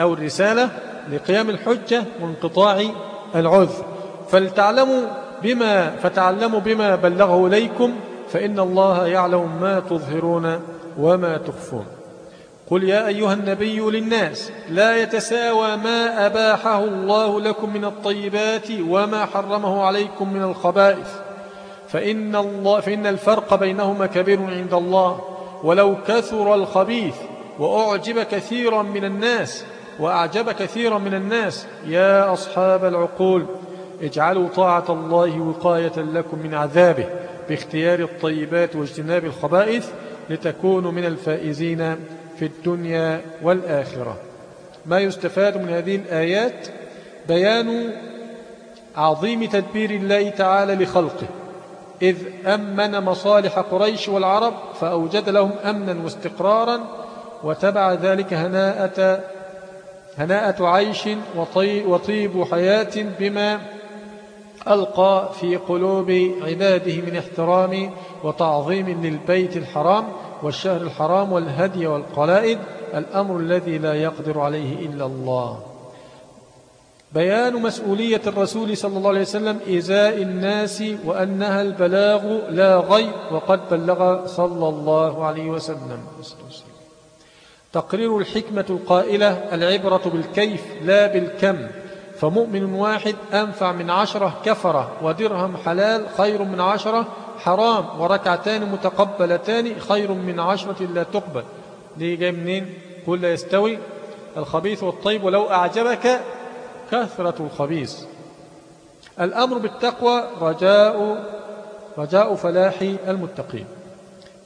[SPEAKER 1] أو الرسالة لقيام الحجة وانقطاع العذر. فلتعلموا بما فتعلموا بما بلغه إليكم فإن الله يعلم ما تظهرون وما تخفون. قل يا أيها النبي للناس لا يتساوى ما أباحه الله لكم من الطيبات وما حرمه عليكم من الخبائث. فإن, الله فإن الفرق بينهما كبير عند الله. ولو كثر الخبيث وأعجب كثيرا من الناس وأعجب كثيرا من الناس يا أصحاب العقول اجعلوا طاعة الله وقاية لكم من عذابه باختيار الطيبات واجتناب الخبائث لتكونوا من الفائزين في الدنيا والآخرة. ما يستفاد من هذه الآيات؟ بيان عظيم تدبير الله تعالى لخلقه. إذ أمن مصالح قريش والعرب فأوجد لهم أمنا واستقرارا وتبع ذلك هناءة, هناءة عيش وطيب حياة بما ألقى في قلوب عباده من احترام وتعظيم للبيت الحرام والشهر الحرام والهدي والقلائد الأمر الذي لا يقدر عليه إلا الله. بيان مسؤولية الرسول صلى الله عليه وسلم إزاء الناس وأنها البلاغ لا غير وقد بلغ صلى الله عليه وسلم. تقرير الحكمة القائلة العبرة بالكيف لا بالكم فمؤمن واحد أنفع من عشرة كفرة ودرهم حلال خير من عشرة حرام وركعتان متقبلتان خير من عشرة لا تقبل. دي جاي منين؟ قل لا يستوي. الخبيث والطيب ولو أعجبك كثرة الخبيث. الأمر بالتقوى رجاء رجاء فلاح المتقين.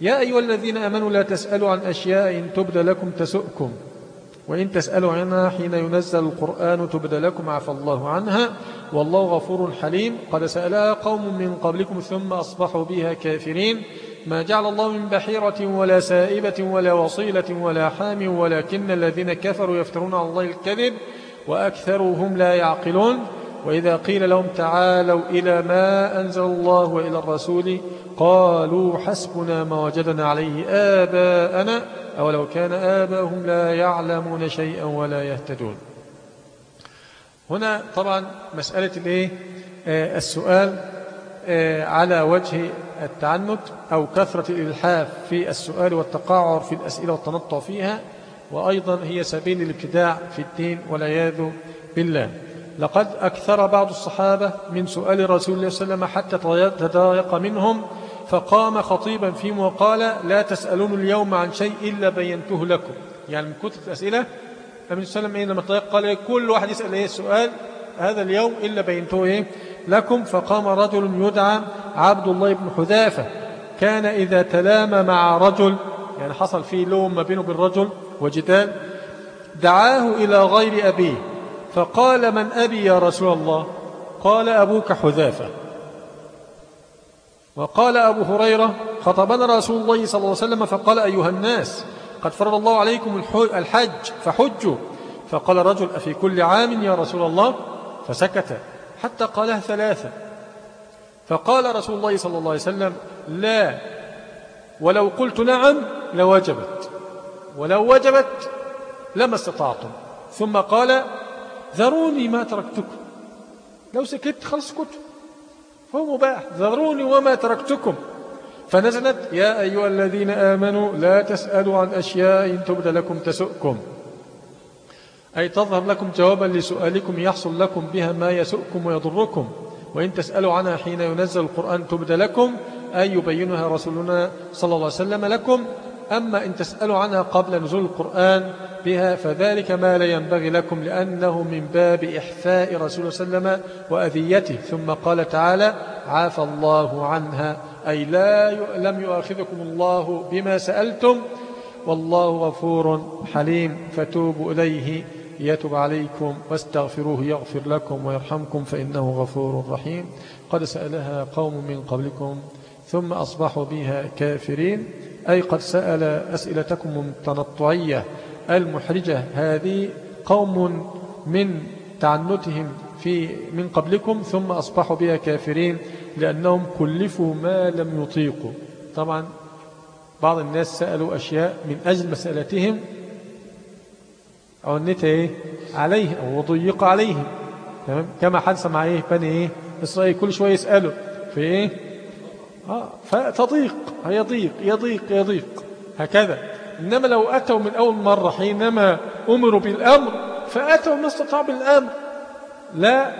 [SPEAKER 1] يا أيها الذين أمنوا لا تسألوا عن أشياء إن تبد لكم تسؤكم وإن تسألوا عنها حين ينزل القرآن تبد لكم عفى الله عنها. والله غفور حليم. قد سألها قوم من قبلكم ثم أصبحوا بها كافرين. ما جعل الله من بحيرة ولا سائبة ولا وصيلة ولا حام ولكن الذين كفروا يفترون على الله الكذب. وأكثرهم لا يعقلون. وإذا قيل لهم تعالوا إلى ما أنزل الله وإلى الرسول قالوا حسبنا ما وجدنا عليه آباءنا. أولو كان آباءهم لا يعلمون شيئا ولا يهتدون. هنا طبعا مسألة الإيه؟ آه، السؤال آه، على وجه التعنت أو كثرة الإلحاف في السؤال والتقاعر في الأسئلة والتنطع فيها. وأيضا هي سبيل الابتداع في الدين والعياذ بالله. لقد أكثر بعض الصحابة من سؤال رسول الله صلى الله عليه وسلم حتى تضايق منهم فقام خطيبا فيهم وقال لا تسألون اليوم عن شيء إلا بينته لكم. يعني من كتب الأسئلة النبي صلى الله عليه وسلم لما تضايق قال كل واحد يسأل إيه السؤال هذا اليوم إلا بينته إيه لكم. فقام رجل يدعى عبد الله بن حذافة. كان إذا تلام مع رجل يعني حصل فيه لوم ما بينه بالرجل وجدال دعاه إلى غير أبيه فقال من أبي يا رسول الله؟ قال أبوك حذافة. وقال أبو هريرة خطبنا رسول الله صلى الله عليه وسلم فقال أيها الناس قد فرض الله عليكم الحج فحجوا. فقال رجل أفي كل عام يا رسول الله؟ فسكت حتى قالها ثلاثة. فقال رسول الله صلى الله عليه وسلم لا ولو قلت نعم لوجبت ولو وجبت لما استطعتم. ثم قال ذروني ما تركتكم. لو سكت خلص سكت. فهو مباح. ذروني وما تركتكم. فنزلت يا أيها الذين آمنوا لا تسألوا عن أشياء إن تبد لكم تسؤكم. أي تظهر لكم جوابا لسؤالكم يحصل لكم بها ما يسؤكم ويضركم. وإن تسألوا عنها حين ينزل القرآن تبد لكم. أي يبينها رسولنا صلى الله عليه وسلم لكم. أما إن تسألوا عنها قبل نزول القرآن بها فذلك ما لا ينبغي لكم لأنه من باب إحفاء رسول صلى الله عليه وسلم وأذيته. ثم قال تعالى عافى الله عنها. أي لا لم يؤاخذكم الله بما سألتم. والله غفور حليم. فتوبوا إليه. يتب عليكم. واستغفروه يغفر لكم ويرحمكم فإنه غفور رحيم. قد سألها قوم من قبلكم ثم أصبحوا بها كافرين. أي قد سأل أسئلتكم التنطعية المحرجة هذه قوم من تعنتهم في من قبلكم ثم أصبحوا بها كافرين لأنهم كلفوا ما لم يطيقوا. طبعا بعض الناس سألوا أشياء من أجل مسألتهم إيه؟ عليه أو ضيق عليهم. تمام؟ كما حدث مع إيه؟ بني إيه؟ إسرائيل كل شوية يسألوا. في إيه؟ فتضيق يضيق يضيق يضيق. هكذا. إنما لو أتوا من أول مرة حينما أمروا بالأمر فأتوا ما استطاعوا بالأمر. لا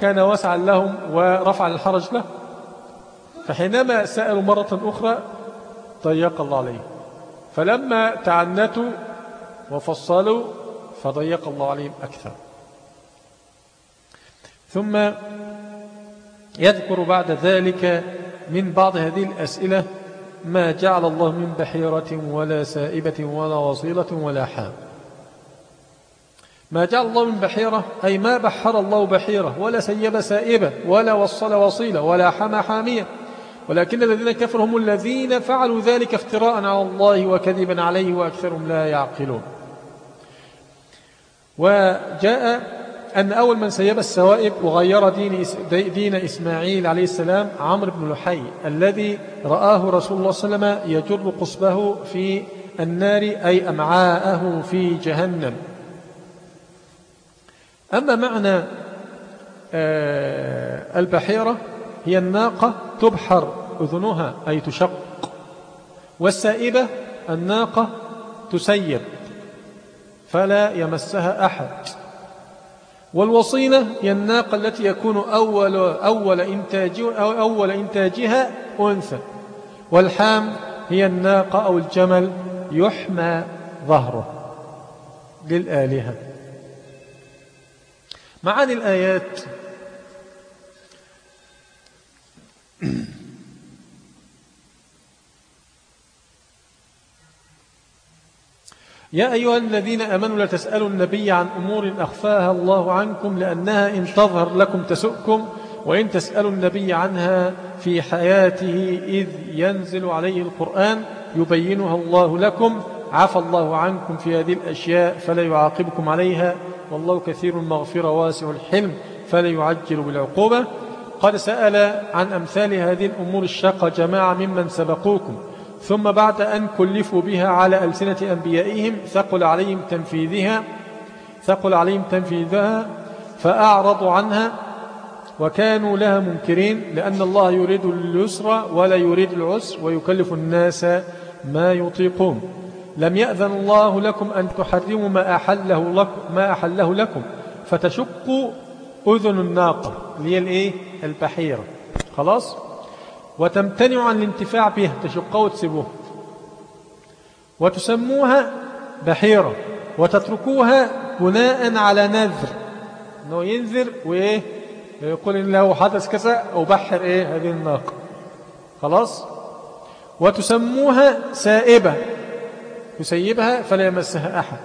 [SPEAKER 1] كان واسعا لهم ورفع الحرج له فحينما سألوا مرة أخرى ضيق الله عليهم. فلما تعنتوا وفصلوا فضيق الله عليهم أكثر. ثم يذكر بعد ذلك من بعض هذه الأسئلة ما جعل الله من بحيرة ولا سائبة ولا وصيلة ولا حام. ما جعل الله من بحيرة أي ما بحر الله بحيرة ولا سيب سائبة ولا وصل وصيلة ولا حمى حامية. ولكن الذين كفروا هم الذين فعلوا ذلك افتراء على الله وكذبا عليه وأكثرهم لا يعقلون. وجاء أن أول من سيب السوائب وغير دين, دين إسماعيل عليه السلام عمرو بن لحي الذي رآه رسول الله صلى الله عليه وسلم يجر قصبه في النار أي أمعاءه في جهنم. أما معنى آه، البحيرة هي الناقة تبحر أذنها أي تشق. والسائبة الناقة تسيب فلا يمسها أحد. والوصيلة هي الناقة التي يكون أول, أول, إنتاج أو أول إنتاجها أنثى. والحام هي الناقة أو الجمل يحمى ظهره للآلهة. معاني الآيات. يا أيها الذين أمنوا لا تسألوا النبي عن أمور أخفاها الله عنكم لأنها إن تظهر لكم تسؤكم وإن تسألوا النبي عنها في حياته إذ ينزل عليه القرآن يبينها الله لكم. عفى الله عنكم في هذه الأشياء فلا يعاقبكم عليها والله كثير المغفرة واسع الحلم فلا يعجل بالعقوبة. قد سأل عن أمثال هذه الأمور الشاقة جماعة ممن سبقوكم. ثم بعد أن كلفوا بها على ألسنة أنبيائهم ثقل عليهم تنفيذها ثقل عليهم تنفيذها فأعرضوا عنها وكانوا لها منكرين لأن الله يريد اليسر ولا يريد العسر ويكلف الناس ما يطيقون. لم يأذن الله لكم أن تحرموا ما أحله لكم, ما أحله لكم. فتشقوا أذن الناقة اللي هي الإيه؟ البحيرة. خلاص؟ وتمتنع عن الانتفاع بها تشقه وتسيبوها وتسموها بحيرة وتتركوها بناء على نذر. إنه ينذر وإيه؟ يقول إن له حدث كذا بحر إيه؟ هذه الناقة. خلاص؟ وتسموها سائبة. يسيبها فلا يمسها أحد.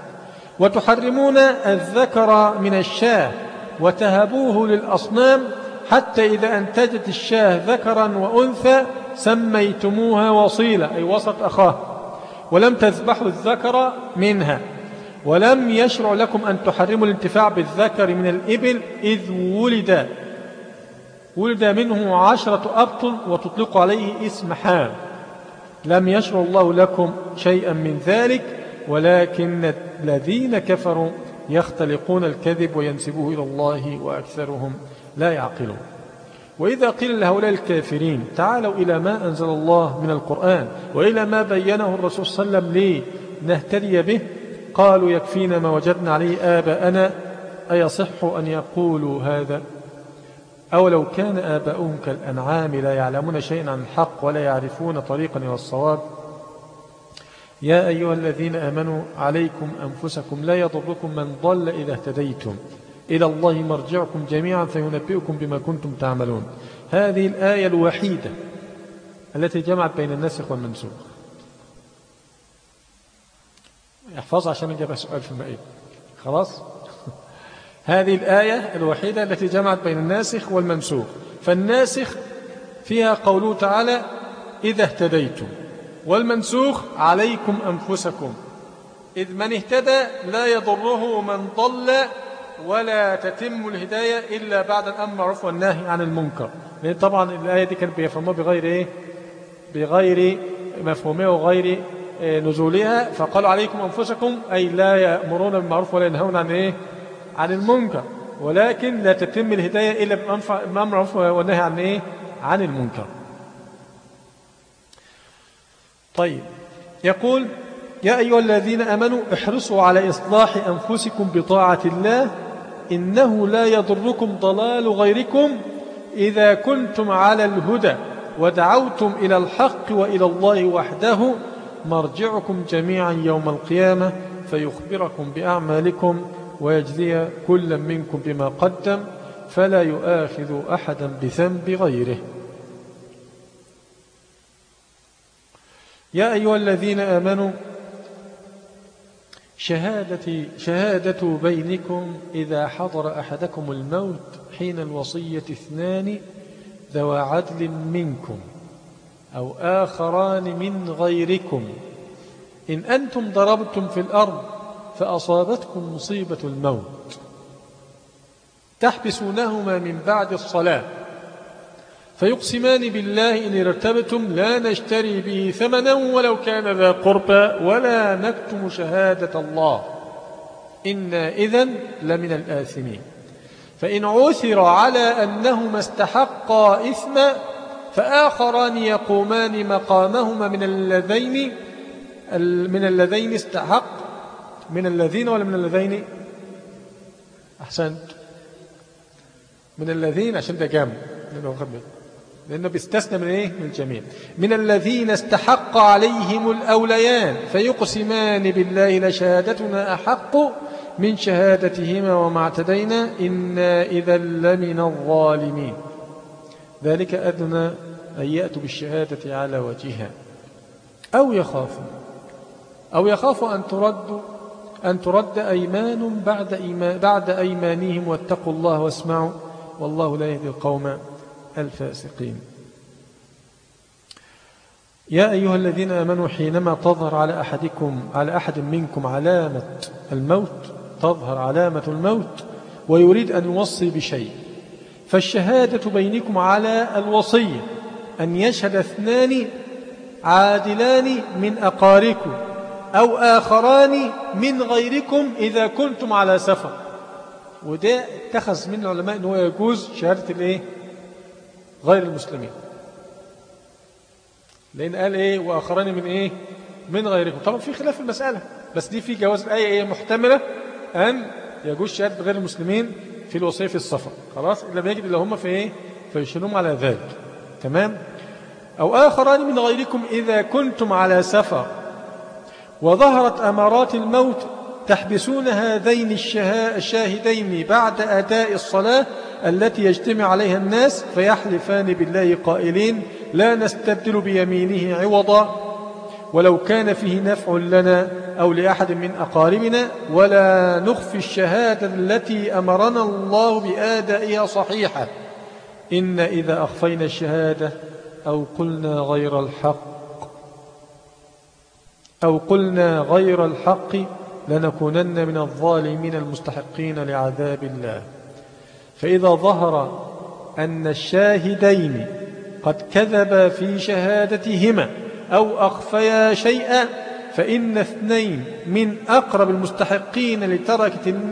[SPEAKER 1] وتحرمون الذكر من الشاة وتهبوه للأصنام حتى إذا أنتجت الشاه ذكرا وأنثى سميتموها وصيلة أي وسط أخاه. ولم تذبحوا الذكر منها. ولم يشرع لكم أن تحرموا الانتفاع بالذكر من الإبل إذ ولد. ولد منه عشرة أبطل وتطلق عليه اسم حام. لم يشرع الله لكم شيئا من ذلك ولكن الذين كفروا يختلقون الكذب وينسبوه إلى الله وأكثرهم لا يعقلون. وإذا قيل لهؤلاء الكافرين تعالوا إلى ما أنزل الله من القرآن وإلى ما بينه الرسول صلى الله عليه وسلم لنهتدي به. قالوا يكفينا ما وجدنا عليه آباءنا أيصح أن يقولوا هذا؟ أو لو كان آباؤهم كالأنعام لا يعلمون شيئا عن الحق ولا يعرفون طريقا إلى الصواب. يا أيها الذين آمنوا عليكم أنفسكم لا يضركم من ضل إذا اهتديتم. إلى الله مرجعكم جميعا فينبئكم بما كنتم تعملون. هذه الآية الوحيدة التي جمعت بين الناسخ والمنسوخ احفظ عشان نجيب سؤال في المائدة خلاص؟ هذه الآية الوحيدة التي جمعت بين الناسخ والمنسوخ فالناسخ فيها قوله تعالى إذا اهتديتم والمنسوخ عليكم أنفسكم إذ من اهتدى لا يضره من ضل ولا تتم الهداية إلا بعد الأمر معروف والنهي عن المنكر. لأن طبعا الآية دي كانت بيفهموها بغير إيه؟ بغير مفهومها وغير آه، نزولها. فقالوا عليكم أنفسكم أي لا يأمرون بالمعروف ولا ينهون عن إيه؟ عن المنكر. ولكن لا تتم الهداية إلا بالأمر معروف والنهي عن إيه؟ عن المنكر. طيب يقول يا أيها الذين أمنوا احرصوا على إصلاح أنفسكم بطاعة الله إنه لا يضركم ضلال غيركم إذا كنتم على الهدى ودعوتم إلى الحق وإلى الله وحده. مرجعكم جميعا يوم القيامة فيخبركم بأعمالكم ويجزي كل منكم بما قدم فلا يؤاخذ أحدا بذنب غيره. يا أيها الذين آمنوا شهادة, شهادة بينكم إذا حضر أحدكم الموت حين الوصية اثنان ذوى عدل منكم أو آخران من غيركم. إن أنتم ضربتم في الأرض فأصابتكم مصيبة الموت. تحبسونهما من بعد الصلاة. فيقسمان بالله إن ارتبتم لا نشتري به ثمنا ولو كان ذا قربى ولا نكتم شهادة الله. إنا إذن لمن الآثمين. فإن عثر على أنهما استحقا إثما فآخران يقومان مقامهما من اللذين من اللذين استحق من الذين ولا من اللذين؟ أحسنت. من الذين عشان ده لأنه لأنه بيستثنى من إيه؟ من الجميع. من الذين استحق عليهم الأوليان فيقسمان بالله لشهادتنا أحق من شهادتهما وما اعتدينا إنا إذا لمن الظالمين. ذلك أدنى أن يأتوا بالشهادة على وجهها. أو يخافوا. أو يخافوا أن ترد أن ترد أيمان بعد, إيمان بعد أيمانهم واتقوا الله واسمعوا والله لا يهدي القوم. الفاسقين يا أيها الذين آمنوا حينما تظهر على أحدكم على أحد منكم علامة الموت تظهر علامة الموت ويريد أن يوصي بشيء فالشهادة بينكم على الوصية أن يشهد اثنان عادلان من أقاركم أو آخران من غيركم إذا كنتم على سفر وده اتخذ من العلماء أنه يجوز شهادة الإيه؟ غير المسلمين. لأن قال إيه؟ وآخران من إيه؟ من غيركم. طبعا في خلاف المسألة. بس دي في جواز الآية إيه؟ محتملة أن يجوز شهادة غير المسلمين في الوصية في السفر. خلاص؟ إلا ما يجد إلا هم في إيه؟ فيشنهم على ذلك. تمام؟ أو آخران من غيركم إذا كنتم على سفر وظهرت أمارات الموت تحبسون هذين الشاهدين بعد أداء الصلاة التي يجتمع عليها الناس فيحلفان بالله قائلين لا نستبدل بيمينه عوضا ولو كان فيه نفع لنا أو لأحد من أقاربنا ولا نخفي الشهادة التي أمرنا الله بآدائها صحيحة. إن إذا أخفينا الشهادة أو قلنا غير الحق أو قلنا غير الحق لنكونن من الظالمين المستحقين لعذاب الله. فإذا ظهر أن الشاهدين قد كذبا في شهادتهما أو أخفيا شيئا فإن اثنين من أقرب المستحقين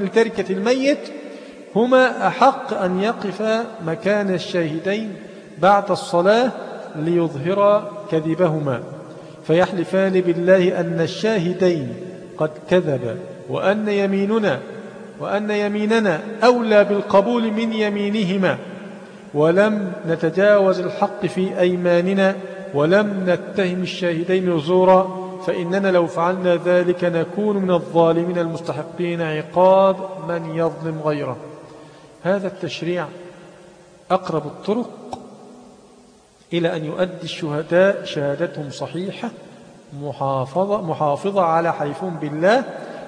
[SPEAKER 1] لتركة الميت هما أحق أن يقفا مكان الشاهدين بعد الصلاة ليظهر كذبهما. فيحلفان بالله أن الشاهدين قد كذب وأن يميننا وأن يميننا أولى بالقبول من يمينهما ولم نتجاوز الحق في أيماننا ولم نتهم الشاهدين زورا فإننا لو فعلنا ذلك نكون من الظالمين المستحقين عقاب من يظلم غيره. هذا التشريع أقرب الطرق إلى أن يؤدي الشهداء شهادتهم صحيحة محافظة, محافظة على حلفهم بالله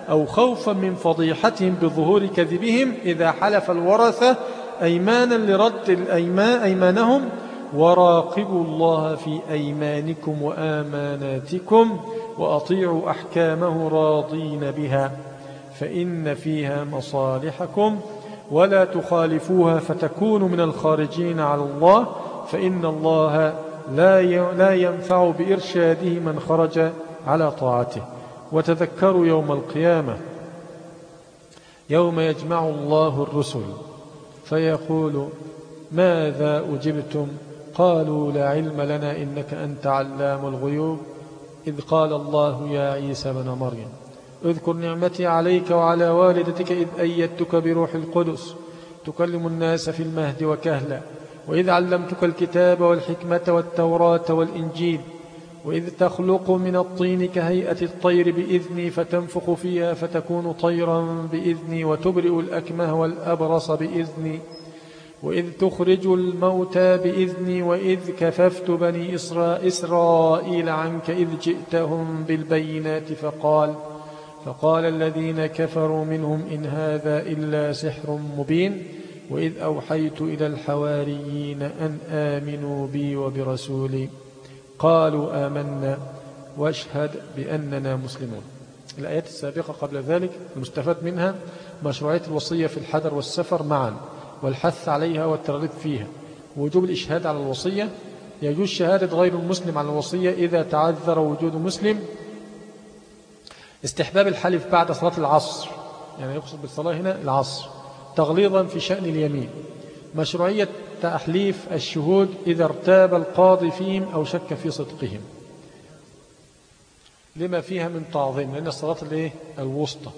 [SPEAKER 1] أو خوفا من فضيحتهم بظهور كذبهم إذا حلف الورثة أيمانا لرد الأيمان أيمانهم. وراقبوا الله في أيمانكم وآماناتكم وأطيعوا أحكامه راضين بها. فإن فيها مصالحكم. ولا تخالفوها فتكونوا من الخارجين على الله. فإن الله لا ينفع بإرشاده من خرج على طاعته. وتذكروا يوم القيامة يوم يجمع الله الرسل فيقول ماذا أجبتم؟ قالوا لا علم لنا إنك أنت علام الغيوب. إذ قال الله يا عيسى بن مريم اذكر نعمتي عليك وعلى والدتك إذ أيدتك بروح القدس تكلم الناس في المهد وكهلا. وإذ علمتك الكتاب والحكمة والتوراة والإنجيل وإذ تخلق من الطين كهيئة الطير بإذني فتنفخ فيها فتكون طيرا بإذني وتبرئ الأكمه والأبرص بإذني وإذ تخرج الموتى بإذني وإذ كففت بني إسرائيل عنك إذ جئتهم بالبينات فقال فقال الذين كفروا منهم إن هذا إلا سحر مبين وإذ أوحيت إلى الحواريين أن آمنوا بي وبرسولي. قالوا آمنا واشهد بأننا مسلمون. الآيات السابقة قبل ذلك المستفاد منها مشروعية الوصية في الحذر والسفر معا والحث عليها والترغيب فيها. وجوب الإشهاد على الوصية يجوز شهادة غير المسلم على الوصية إذا تعذر وجود مسلم. استحباب الحلف بعد صلاة العصر يعني يقصد بالصلاة هنا العصر. تغليظا في شأن اليمين. مشروعية تحليف الشهود إذا ارتاب القاضي فيهم أو شك في صدقهم. لما فيها من تعظيم لأن الصلاة الايه الوسطى.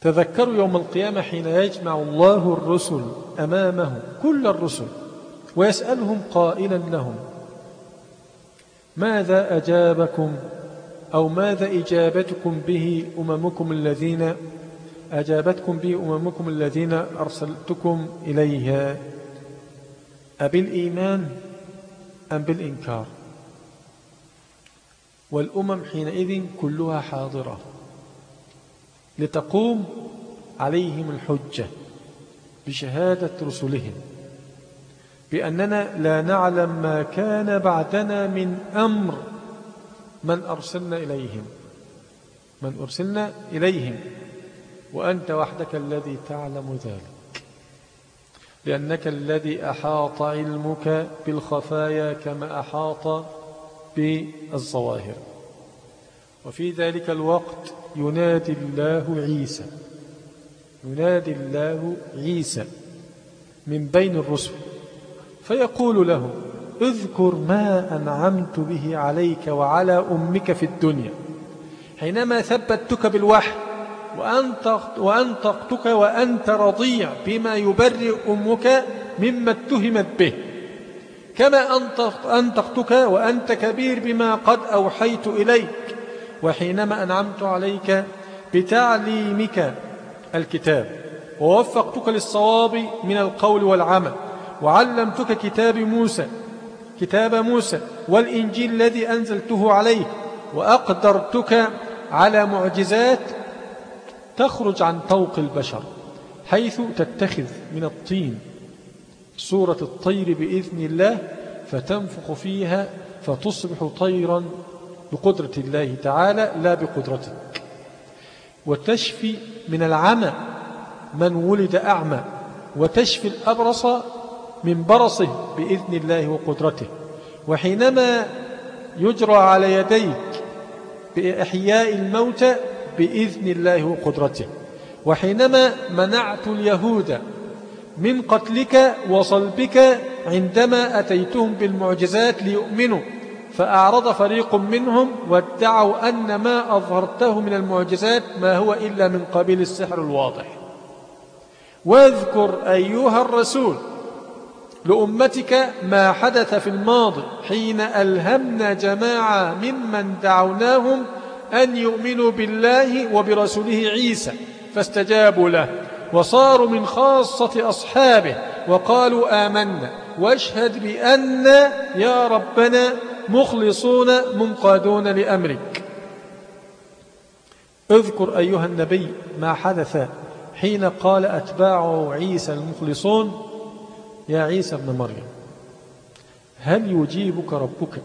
[SPEAKER 1] تذكروا يوم القيامة حين يجمع الله الرسل أمامه كل الرسل ويسألهم قائلا لهم ماذا أجابكم؟ أو ماذا إجابتكم به أممكم الذين أجابتكم به أممكم الذين أرسلتكم إليها؟ أبالإيمان أم بالإنكار؟ والأمم حينئذ كلها حاضرة لتقوم عليهم الحجة بشهادة رسلهم بأننا لا نعلم ما كان بعدنا من أمر من أرسلنا إليهم. من أرسلنا إليهم. وأنت وحدك الذي تعلم ذلك. لأنك الذي أحاط علمك بالخفايا كما أحاط بالظواهر. وفي ذلك الوقت ينادي الله عيسى. ينادي الله عيسى من بين الرسل. فيقول له اذكر ما أنعمت به عليك وعلى أمك في الدنيا. حينما ثبتك بالوحي وأنطقتك وأنت رضيع بما يبرئ أمك مما اتهمت به. كما أنطقتك وأنت كبير بما قد أوحيت إليك. وحينما أنعمت عليك بتعليمك الكتاب ووفقتك للصواب من القول والعمل وعلمتك كتاب موسى كتاب موسى والإنجيل الذي أنزلته عليك وأقدرتك على معجزات تخرج عن طوق البشر حيث تتخذ من الطين صورة الطير بإذن الله فتنفخ فيها فتصبح طيرا بقدرة الله تعالى لا بقدرتك. وتشفي من العمى من ولد أعمى وتشفي الأبرص من برصه بإذن الله وقدرته. وحينما يجرى على يديك بإحياء الموتى بإذن الله وقدرته. وحينما منعت اليهود من قتلك وصلبك عندما أتيتهم بالمعجزات ليؤمنوا فأعرض فريق منهم وادعوا أن ما أظهرته من المعجزات ما هو إلا من قبيل السحر الواضح. واذكر أيها الرسول لأمتك ما حدث في الماضي حين ألهمنا جماعة ممن دعوناهم أن يؤمنوا بالله وبرسوله عيسى فاستجابوا له وصاروا من خاصة أصحابه وقالوا آمنا. واشهد بأن يا ربنا مخلصون منقادون لأمرك. اذكر أيها النبي ما حدث حين قال أتباع عيسى المخلصون يا عيسى ابن مريم هل يجيبك ربك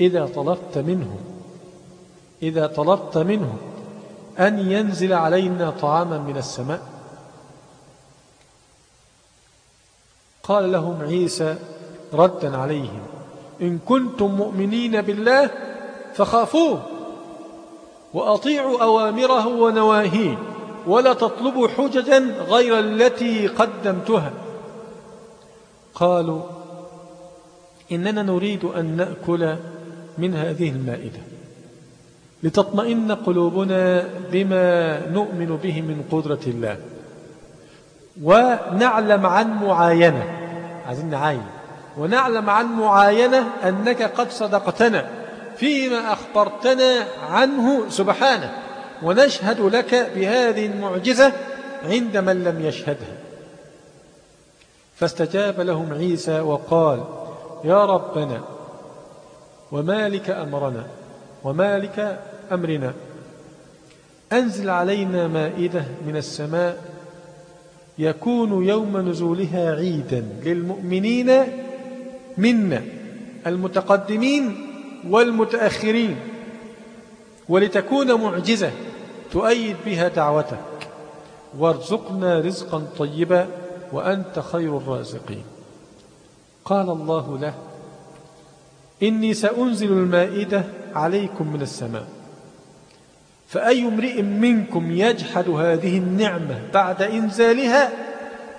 [SPEAKER 1] إذا طلبت منه إذا طلبت منه أن ينزل علينا طعاما من السماء؟ قال لهم عيسى ردا عليهم إن كنتم مؤمنين بالله فخافوه وأطيعوا أوامره ونواهيه ولا تطلبوا حججا غير التي قدمتها. قالوا إننا نريد أن نأكل من هذه المائدة لتطمئن قلوبنا بما نؤمن به من قدرة الله ونعلم عن معاينة عايزين نعاين. ونعلم عن معاينة أنك قد صدقتنا فيما أخبرتنا عنه سبحانه ونشهد لك بهذه المعجزة عند من لم يشهدها فاستجاب لهم عيسى وقال يا ربنا ومالك أمرنا ومالك أمرنا أنزل علينا مائدة من السماء يكون يوم نزولها عيدا للمؤمنين منا المتقدمين والمتأخرين ولتكون معجزة تؤيد بها دعوتك. وارزقنا رزقا طيبا وأنت خير الرازقين. قال الله له إني سأنزل المائدة عليكم من السماء فأي امرئ منكم يجحد هذه النعمة بعد إنزالها؟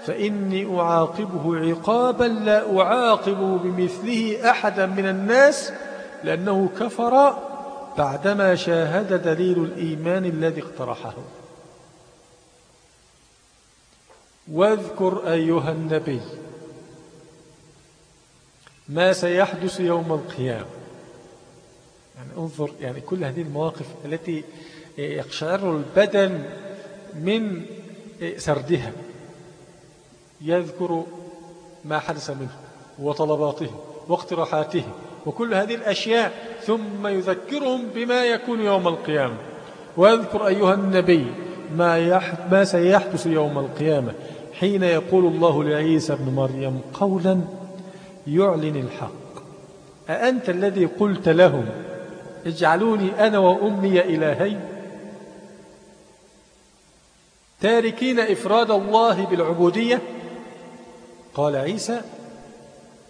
[SPEAKER 1] فإني أعاقبه عقابا لا أعاقب بمثله أحدا من الناس لأنه كفر بعدما شاهد دليل الإيمان الذي اقترحه. واذكر أيها النبي ما سيحدث يوم القيامة. يعني انظر يعني كل هذه المواقف التي يقشعر البدن من سردها. يذكر ما حدث منه وطلباته واقتراحاته وكل هذه الأشياء ثم يذكرهم بما يكون يوم القيامة. واذكر أيها النبي ما, ما سيحدث يوم القيامة. حين يقول الله لعيسى ابن مريم قولا يعلن الحق. أأنت الذي قلت لهم اجعلوني أنا وأمي إلهين؟ تاركين إفراد الله بالعبودية؟ قال عيسى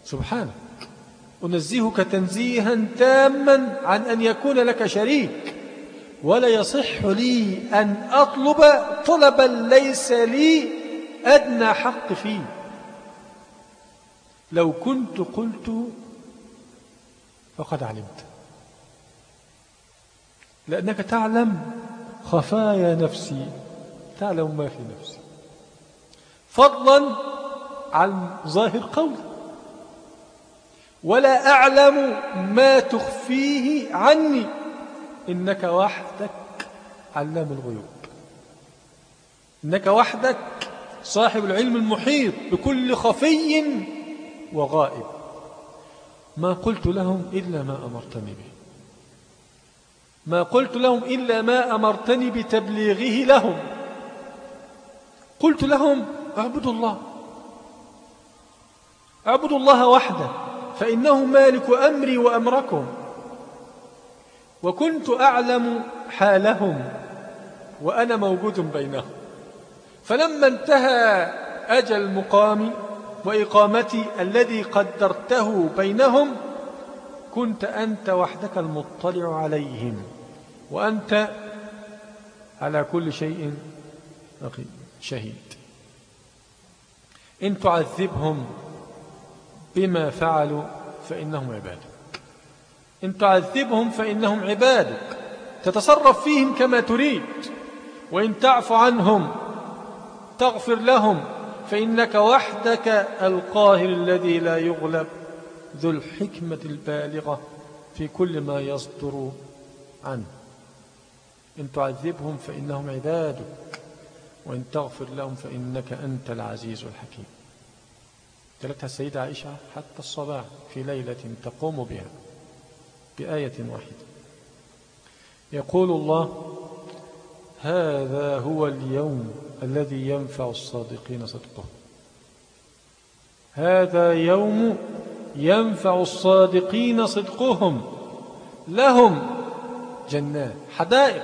[SPEAKER 1] سبحانك أنزهك تنزيها تاما عن أن يكون لك شريك ولا يصح لي أن أطلب طلبا ليس لي أدنى حق فيه. لو كنت قلت فقد علمت. لأنك تعلم خفايا نفسي تعلم ما في نفسي. فضلا عن ظاهر قولي ولا أعلم ما تخفيه عني. إنك وحدك علام الغيوب. إنك وحدك صاحب العلم المحيط بكل خفي وغائب. ما قلت لهم إلا ما أمرتني به. ما قلت لهم إلا ما أمرتني بتبليغه لهم. قلت لهم اعبدوا الله. اعبدوا الله وحده فإنه مالك أمري وأمركم. وكنت أعلم حالهم وأنا موجود بينهم. فلما انتهى أجل مقامي وإقامتي الذي قدرته بينهم كنت أنت وحدك المطلع عليهم وأنت على كل شيء شهيد. إن تعذبهم بما فعلوا فإنهم عبادك. إن تعذبهم فإنهم عبادك. تتصرف فيهم كما تريد وإن تعف عنهم تغفر لهم فإنك وحدك القاهر الذي لا يغلب. ذو الحكمة البالغة في كل ما يصدر عنه. إن تعذبهم فإنهم عبادك وإن تغفر لهم فإنك أنت العزيز الحكيم. قالتها السيدة عائشة حتى الصباح في ليلة تقوم بها بآية واحدة. يقول الله هذا هو اليوم الذي ينفع الصادقين صدقه هذا يوم ينفع الصادقين صدقهم. لهم جنات حدائق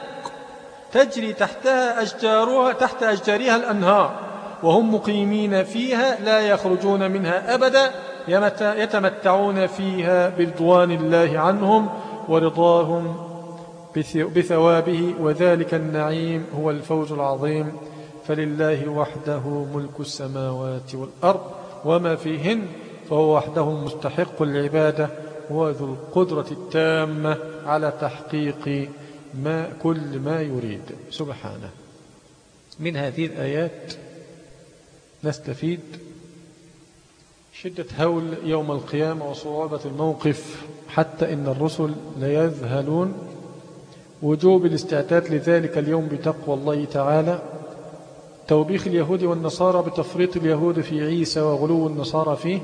[SPEAKER 1] تجري تحتها أشجارها تحت أشجارها الأنهار وهم مقيمين فيها لا يخرجون منها أبدا يتمتعون فيها برضوان الله عنهم ورضاهم بثوابه وذلك النعيم هو الفوز العظيم. فلله وحده ملك السماوات والأرض وما فيهن فهو وحده مستحق العبادة وذو القدرة التامة على تحقيق ما كل ما يريد. سبحانه. من هذه الآيات نستفيد شدة هول يوم القيامة وصعوبة الموقف حتى إن الرسل ليذهلون وجوب الاستعداد لذلك اليوم بتقوى الله تعالى. توبيخ اليهود والنصارى بتفريط اليهود في عيسى وغلو النصارى فيه.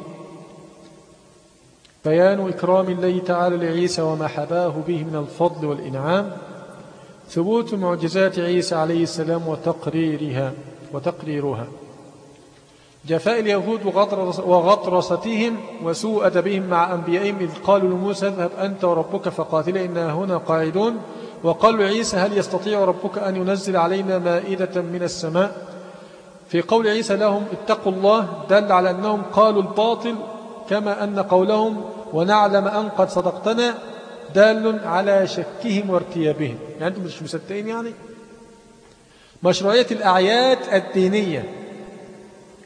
[SPEAKER 1] بيان إكرام الله تعالى لعيسى وما حباه به من الفضل والإنعام. ثبوت معجزات عيسى عليه السلام وتقريرها وتقريرها. جفاء اليهود وغطرستهم وسوء أدبهم مع أنبيائهم إذ قالوا لموسى اذهب أنت وربك فقاتلا إنا هنا قاعدون. وقالوا عيسى هل يستطيع ربك أن ينزل علينا مائدة من السماء؟ في قول عيسى لهم اتقوا الله دل على أنهم قالوا الباطل كما أن قولهم ونعلم أن قد صدقتنا دال على شكهم وارتيابهم. يعني أنتم مش مصدقين يعني؟ مشروعية الأعياد الدينية.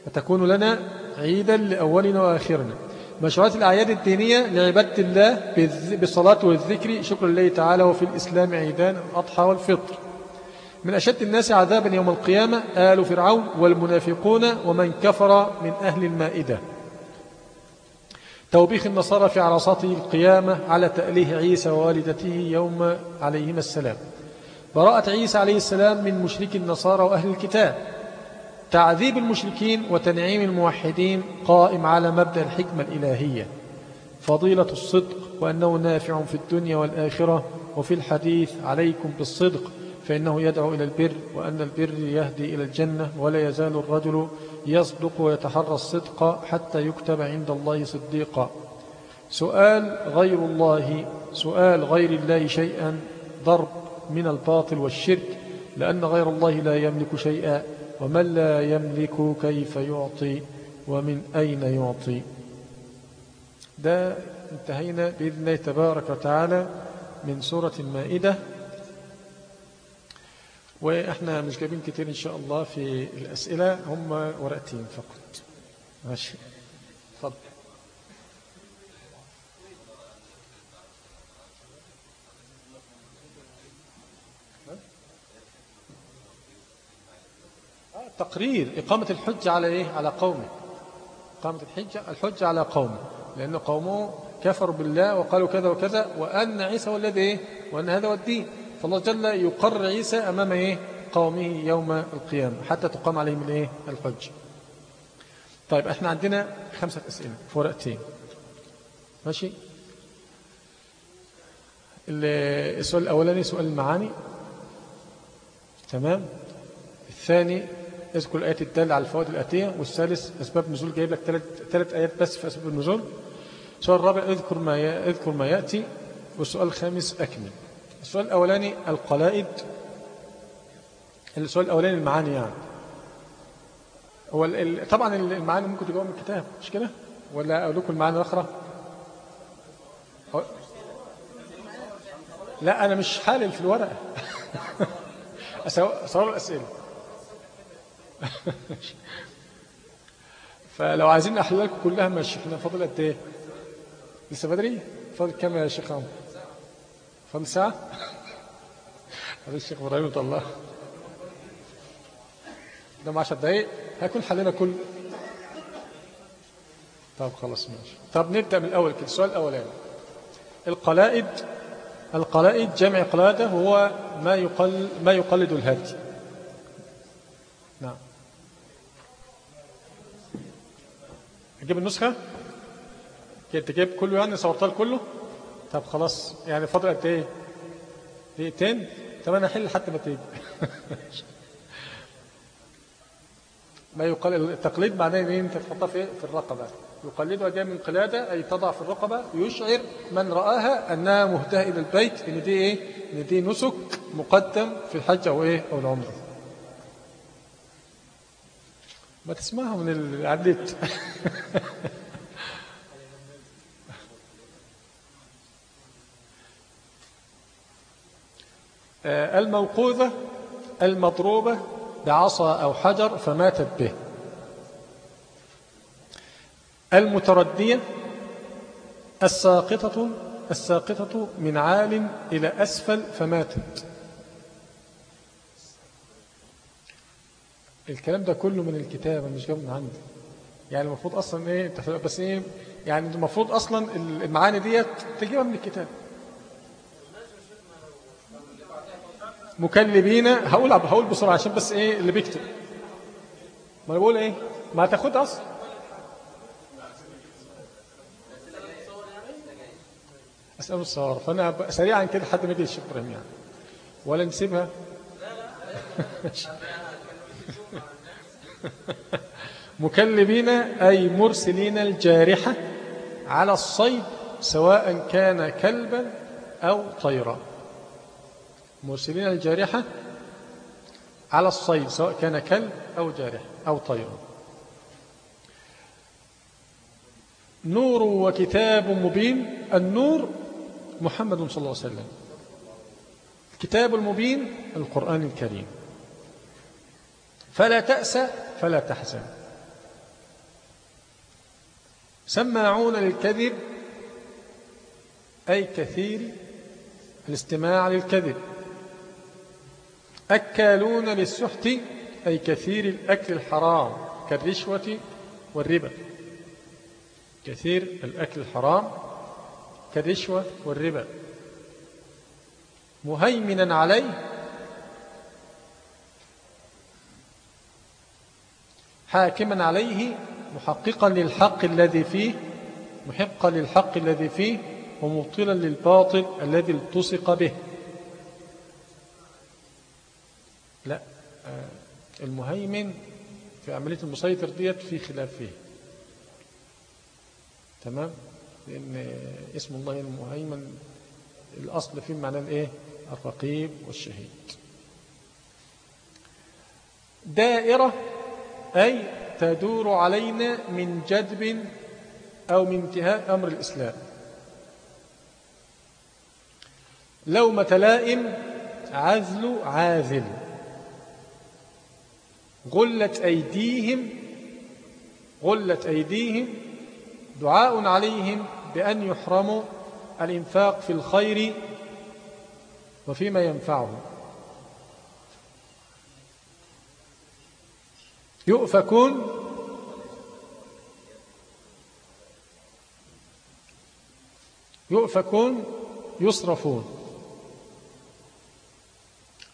[SPEAKER 1] وتكون لنا عيدا لأولنا وآخرنا. مشروعات الأعياد الدينية لعبادة الله بالصلاة والذكر. شكر الله تعالى وفي الإسلام عيدان الأضحى والفطر. من أشد الناس عذابا يوم القيامة آل فرعون والمنافقون ومن كفر من أهل المائدة. توبيخ النصارى في عرصات القيامة على تأليه عيسى ووالدته يوم عليهما السلام. براءة عيسى عليه السلام من مشرك النصارى وأهل الكتاب. تعذيب المشركين وتنعيم الموحدين قائم على مبدأ الحكمة الإلهية. فضيلة الصدق وأنه نافع في الدنيا والآخرة وفي الحديث عليكم بالصدق. فإنه يدعو إلى البر وأن البر يهدي إلى الجنة ولا يزال الرجل يصدق ويتحرى الصدق حتى يكتب عند الله صديقا. سؤال غير الله سؤال غير الله شيئا ضرب من الباطل والشرك لأن غير الله لا يملك شيئا ومن لا يملك كيف يعطي؟ ومن أين يعطي؟ ده انتهينا بإذن الله تبارك وتعالى من سورة المائدة. وإحنا مش جايبين كتير إن شاء الله في الأسئلة هم ورقتين فقط. ماشي. فضل تقرير. إقامة الحجة على إيه؟ على قومه. إقامة الحجة الحجة على قومه. لأن قومه كفروا بالله وقالوا كذا وكذا وأن عيسى هو الذي إيه؟ وأن هذا هو الدين. فالله جل يقر عيسى أمام إيه؟ قومه يوم القيامة حتى تقام عليهم الإيه؟ الحج طيب إحنا عندنا خمسة أسئلة في ورقتين. ماشي؟ السؤال الأولاني سؤال المعاني. تمام؟ الثاني اذكر الآيات الدالة على الفوائد الآتية. والثالث أسباب النزول جايب لك ثلاث آيات بس في أسباب النزول. السؤال الرابع اذكر ما يأتي. والسؤال الخامس أكمل. السؤال الأولاني القلائد السؤال الأولاني المعاني يعني. هو طبعا المعاني ممكن تجاوب من الكتاب مش كده؟ ولا أقول لكم المعاني الأخرى؟ لا أنا مش حالل في الورقة. أصور الأسئلة. فلو عايزين أحلل لكم كلها ماشي. إحنا فاضل قد إيه؟ لسه بدري؟ فاضل كام يا شيخ عمرو؟ ساعة هذا الشيخ إبراهيم ده 10 دقايق؟ هيكون حلنا كل. طب خلاص ماشي. طب نبدأ من الأول كده السؤال الأولاني القلائد القلائد جمع قلادة هو ما يقل ما يقلد الهدي نعم. أجيب النسخة؟ كنت جايب كله يعني صورتها كله طب خلاص يعني فاضل قد إيه؟ دقيقتين؟ طب أنا احل حتى ما تيجي. ما يقال التقليد معناه إن أنت تحطها في في الرقبة. يقلدها جاء من قلادة أي تضع في الرقبة يشعر من رآها أنها مهتهه إلى البيت إن دي إيه؟ إن دي نسك مقدم في الحج أو إيه أو العمرة. ما تسمعها من النت. الموقوذة المضروبة بعصا أو حجر فماتت به. المتردية الساقطة الساقطة من عال إلى أسفل فماتت. الكلام ده كله من الكتاب مش جاي من عندي. يعني المفروض أصلا إيه بس إيه يعني المفروض أصلا المعاني ديت تجيبها من الكتاب. مكلبين. هقول هقول بسرعة عشان بس إيه اللي بيكتب. ما بقول إيه؟ ما تاخد أصلا أسأل الصور فأنا سريعا كده حد ما يجي الشيخ يعني. ولا نسيبها؟ مكلبين أي مرسلين الجارحة على الصيد سواء كان كلبا أو طيرا. مرسلين الجارحة على الصيد سواء كان كلب أو جارح أو طير. نور وكتاب مبين. النور محمد صلى الله عليه وسلم. الكتاب المبين القرآن الكريم. فلا تأس فلا تحزن. سماعون للكذب أي كثير الاستماع للكذب. أكالون للسحت أي كثير الأكل الحرام كالرشوة والربا. كثير الأكل الحرام كالرشوة والربا. مهيمنا عليه حاكما عليه محققا للحق الذي فيه محقا للحق الذي فيه ومبطلا للباطل الذي التصق به. لا آه، المهيمن في عملية المسيطر ديت في خلاف فيه. تمام؟ لأن اسم الله المهيمن الأصل فيه معناه الإيه الرقيب والشهيد. دائرة أي تدور علينا من جدب أو من انتهاء أمر الإسلام. لومة لائم عزل عازل. غلت أيديهم غلت أيديهم دعاء عليهم بأن يحرموا الإنفاق في الخير وفيما ينفعهم يؤفكون يؤفكون يصرفون.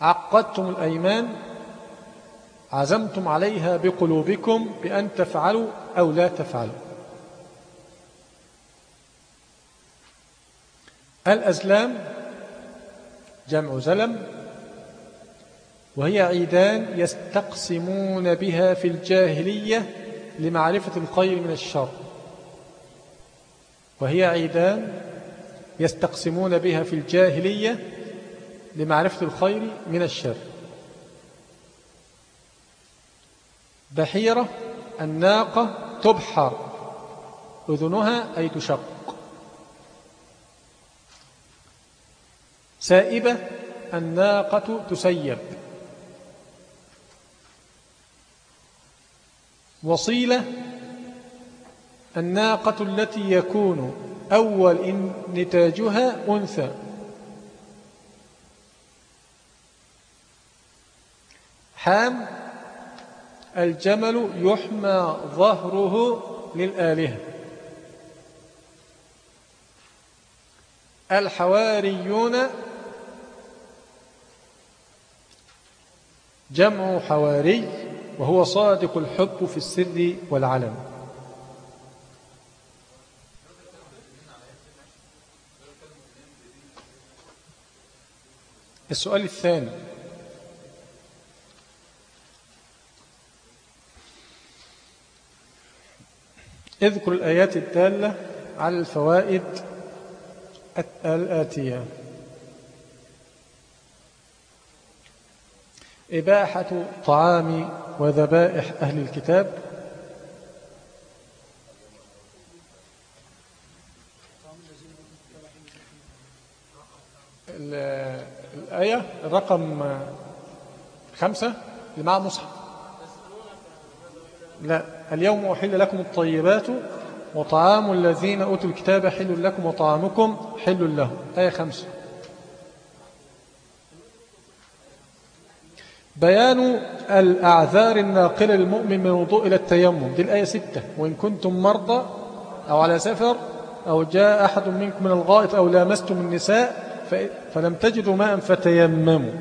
[SPEAKER 1] عقدتم الأيمان عزمتم عليها بقلوبكم بأن تفعلوا أو لا تفعلوا. الأزلام جمع زلم وهي عيدان يستقسمون بها في الجاهلية لمعرفة الخير من الشر. وهي عيدان يستقسمون بها في الجاهلية لمعرفة الخير من الشر. بحيرة الناقة تبحر أذنها أي تشق. سائبة الناقة تسيب. وصيلة الناقة التي يكون أول نتاجها أنثى. حام الجمل يحمى ظهره للآلهة. الحواريون جمع حواري وهو صادق الحب في السر والعلم. السؤال الثاني. اذكر الآيات الدالة على الفوائد الآتية. إباحة طعام وذبائح أهل الكتاب. الآية رقم خمسة اللي مع مصحف لا اليوم أحل لكم الطيبات وطعام الذين أوتوا الكتاب حل لكم وطعامكم حل لهم. آية خمسة. بيان الأعذار الناقلة للمؤمن من الوضوء إلى التيمم. دي الآية ستة. وإن كنتم مرضى أو على سفر أو جاء أحد منكم من الغائط أو لامستم النساء فلم تجدوا ماء فتيمموا.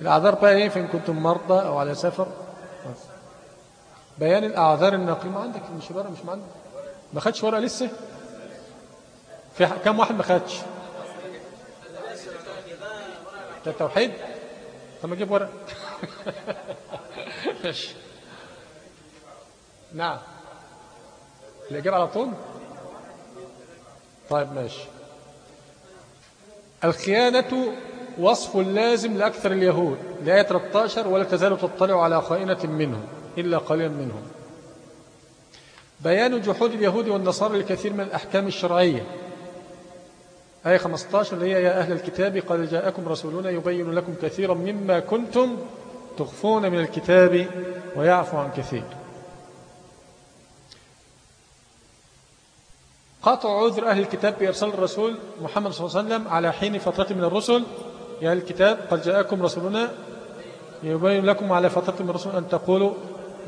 [SPEAKER 1] الأعذار بقى إيه؟ فإن كنتم مرضى أو على سفر. بيان الأعذار الناقلة ما عندك مش ورقة مش ما عندك ما خدش ورقة لسه؟ في كم واحد ما خدش؟ ده التوحيد طب أجيب ورق ماشي. نعم. الإجابة على طول؟ طيب ماشي. الخيانة وصف لازم لأكثر اليهود. لآية 13 ولا تزال تطلع على خائنة منهم. إلا قليلا منهم. بيان جحود اليهود والنصارى لكثير من الأحكام الشرعية. آية 15 اللي هي يا أهل الكتاب قد جاءكم رسولنا يبين لكم كثيرا مما كنتم تخفون من الكتاب ويعفو عن كثير. قطع عذر أهل الكتاب بإرسال الرسول محمد صلى الله عليه وسلم على حين فترة من الرسل. يا أهل الكتاب قد جاءكم رسولنا يبين لكم على فترة من الرسل أن تقولوا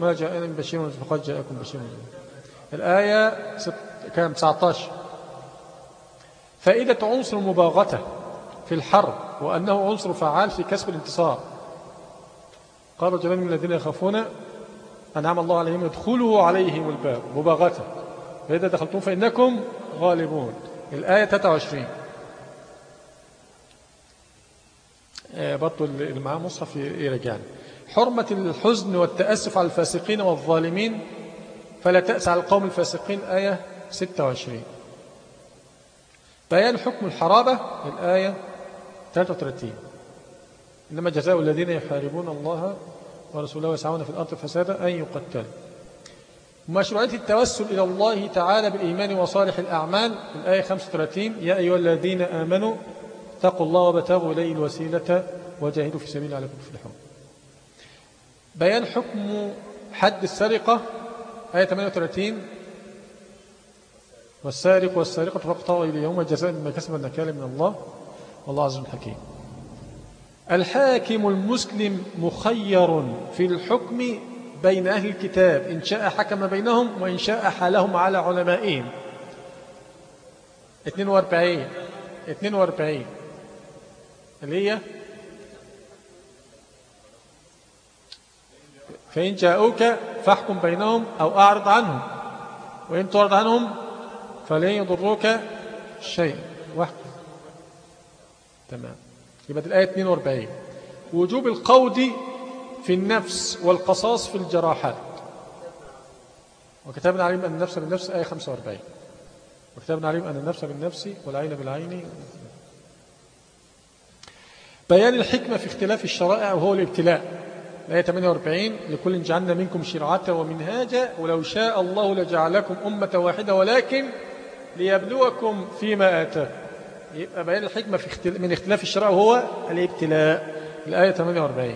[SPEAKER 1] ما جاءنا من بشير فقد جاءكم بشير الآية كام؟ 19 فائدة عنصر المباغتة في الحرب وأنه عنصر فعال في كسب الانتصار قال رجلان من الذين يخافون أنعم الله عليهم ادخلوا عليهم الباب. مباغتة. فإذا دخلتم فإنكم غالبون. الآية 23 آه، برضو اللي معاه مصحف يرجعني حرمة الحزن والتأسف على الفاسقين والظالمين فلا تأس على القوم الفاسقين. آية 26 بيان حكم الحرابة الآية 33 إنما جزاء الذين يحاربون الله ورسوله ويسعون في الأرض فسادا أن يقتلوا. مشروعية التوسل إلى الله تعالى بالإيمان وصالح الأعمال الآية 35 يا أيها الذين آمنوا اتقوا الله وابتغوا إليه الوسيلة وجاهدوا في سبيل لعلكم تفلحون. بيان حكم حد السرقة آية 38 والسارق والسارقة فاقطعوا إليهما جزاء مما كسب نكال من الله. والله عز وجل حكيم. الحاكم المسلم مخير في الحكم بين أهل الكتاب إن شاء حكم بينهم وإن شاء حالهم على علمائهم. 42 42 اللي هي فإن جاءوك فاحكم بينهم أو أعرض عنهم وإن تعرض عنهم فلن يضروك شيء واحكم. تمام. يبقى الآية 42 وجوب القود في النفس والقصاص في الجراحات. وكتبنا عليهم أن النفس بالنفس آية 45 وكتبنا عليهم أن النفس بالنفس والعين بالعين. بيان الحكمة في اختلاف الشرائع وهو الابتلاء. الآية 48 لكل جعلنا منكم شرعة ومنهاجا ولو شاء الله لجعلكم أمة واحدة ولكن ليبلوكم فيما آتاكم. يبقى بيان الحكمة في اختل... من اختلاف الشرائع وهو الابتلاء. الآية 48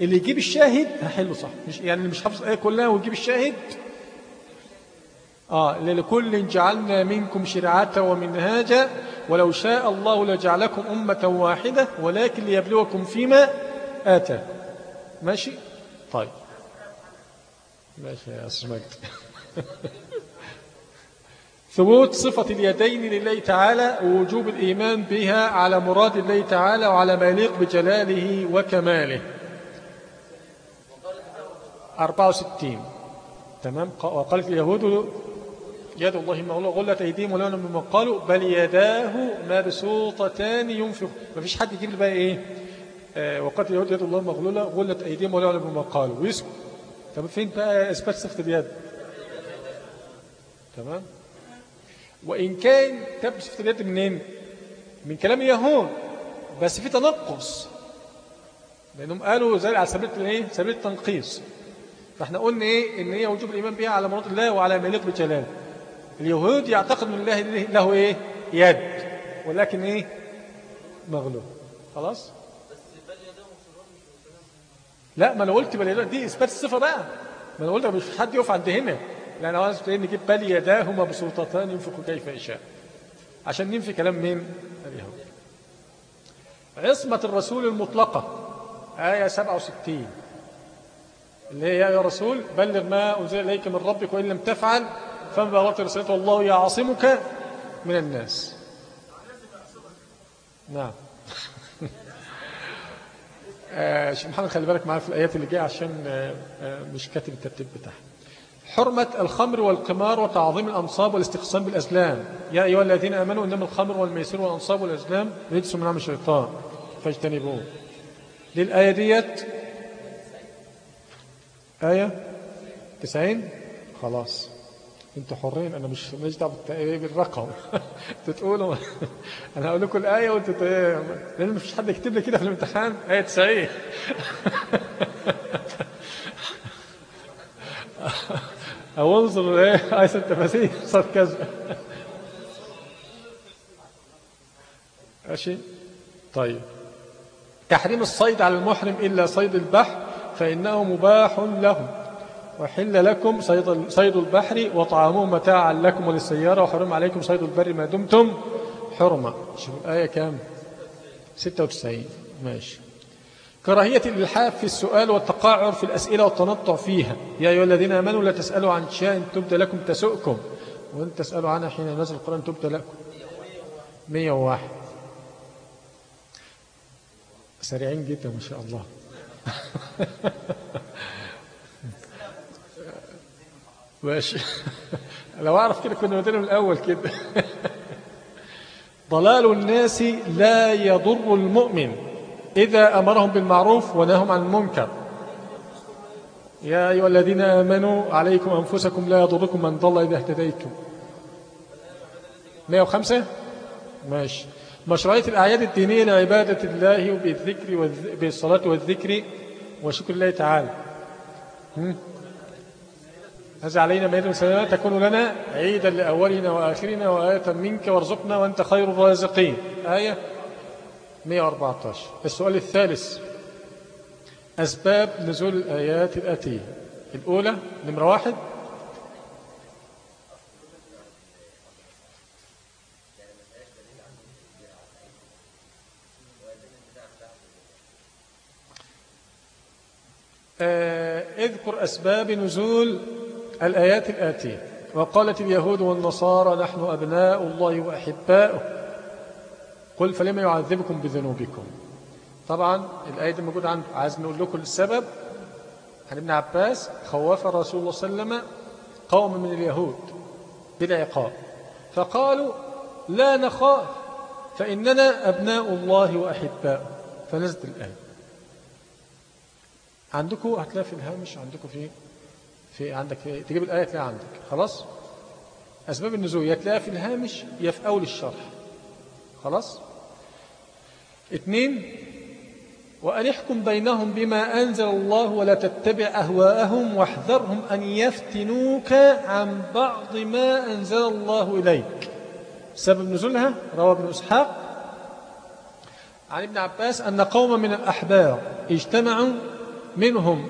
[SPEAKER 1] اللي يجيب الشاهد هحله صح. مش يعني مش حافظ الآية كلها ويجيب الشاهد؟ آه لكل جعلنا منكم شرعة ومنهاجا ولو شاء الله لجعلكم أمة واحدة ولكن ليبلوكم فيما آتى ماشي؟ طيب. ماشي يا أستاذ ثبوت صفة اليدين لله تعالى ووجوب الإيمان بها على مراد الله تعالى وعلى ما يليق بجلاله وكماله. 64 تمام؟ وقالت اليهود يد الله مغلولة غلت أيديهم ولا مما قالوا بل يداه مبسوطتان ينفق. ما فيش حد يجيب بقى إيه؟ وقالت اليهود يد الله مغلولة غلت أيديهم ولا مما قالوا. ويسكت. طب فين بقى إثبات صفة اليد؟ تمام؟ وإن كان تبدو صفة اليد منين؟ من كلام اليهود بس في تنقص. لأنهم قالوا زي على سبيل الايه سبيل التنقيص. فإحنا قلنا إيه؟ إن هي وجوب الإيمان بها على مراد الله وعلى ما يليق بجلاله. اليهود يعتقد إن الله له إيه؟ يد. ولكن إيه؟ مغلوب خلاص؟ لا ما أنا قلت بل دي اثبات الصفة بقى. ما أنا قلت مش حد يقف عند هنا. لأن أنا عايز نجيب بل يداه مبسوطتان ينفق كيف يشاء. عشان ننفي كلام مين؟ عصمة الرسول المطلقة آية 67 اللي هي يا رسول بلغ ما أنزل إليك من ربك وإن لم تفعل فما بلغت رسالته. والله يعصمك من الناس. نعم. شيخ محمد خلي بالك معايا في الآيات اللي جاية عشان آه آه مش كاتب الترتيب بتاعها. حرمة الخمر والقمار وتعظيم الأنصاب والاستقسام بالأزلام. يا أيها الذين آمنوا إنما الخمر والميسر والأنصاب والأزلام رجس من عمل الشيطان. فاجتنبوه. للآية ديت آية تسعين؟ خلاص. أنتوا حرين أنا مش مش دعوة بالرقم. تقولوا أنا هقول لكم الآية وانتوا لأن مفيش حد يكتب لي كده في الامتحان. إيه 90 أو انظر إيه إيه التفاسير صار كذا. ماشي؟ طيب. تحريم الصيد على المحرم إلا صيد البحر فإنه مباح لهم. وحل لكم صيد صيد البحر وطعامه متاعا لكم وللسيارة. وحرم عليكم صيد البر ما دمتم حرمة شوف الآية كام؟ 96 ماشي. كراهية الإلحاف في السؤال والتقاعر في الأسئلة والتنطع فيها. يا أيها الذين آمنوا لا تسألوا عن شيء تبدى لكم تسؤكم. وإن تسألوا عنها حين نزل القرآن تبدى لكم. 101 سريعين جدا ما شاء الله. ماشي. لو أعرف كده كنا بدنا من الأول كده. ضلال الناس لا يضر المؤمن إذا أمرهم بالمعروف ونههم عن المنكر. يا أيها الذين آمنوا عليكم أنفسكم لا يضركم من ضل إذا اهتديتم. 105 ماشي. مشروعية الأعياد الدينية لعبادة الله بالذكر بالصلاة والذكر وشكر الله تعالى. هذا علينا بين سنة تكون لنا عيدا لأولنا وآخرنا وآية منك وارزقنا وأنت خير الرازقين. آية 114 السؤال الثالث. أسباب نزول الآيات الآتية. الأولى نمرة واحد. اذكر أسباب نزول الآيات الآتية. وقالت اليهود والنصارى نحن أبناء الله وأحباؤه. قل فلما يعذبكم بذنوبكم؟ طبعا الآية دي موجودة عنده عايز نقول لكم السبب. عن ابن عباس خوف الرسول الله صلى الله عليه وسلم قوم من اليهود بالعقاب فقالوا لا نخاف فإننا أبناء الله وأحباؤه. فنزلت الآية. عندكم هتلاقي في الهامش عندكم في في عندك في تجيب الآية تلاقي عندك. خلاص؟ أسباب النزول يا تلاقيها في الهامش يا في أول الشرح. خلاص؟ اثنين وأن بينهم بما أنزل الله ولا تتبع أهواءهم واحذرهم أن يفتنوك عن بعض ما أنزل الله إليك. سبب نزولها روى ابن إسحاق. عن ابن عباس أن قوم من الأحبار اجتمعوا منهم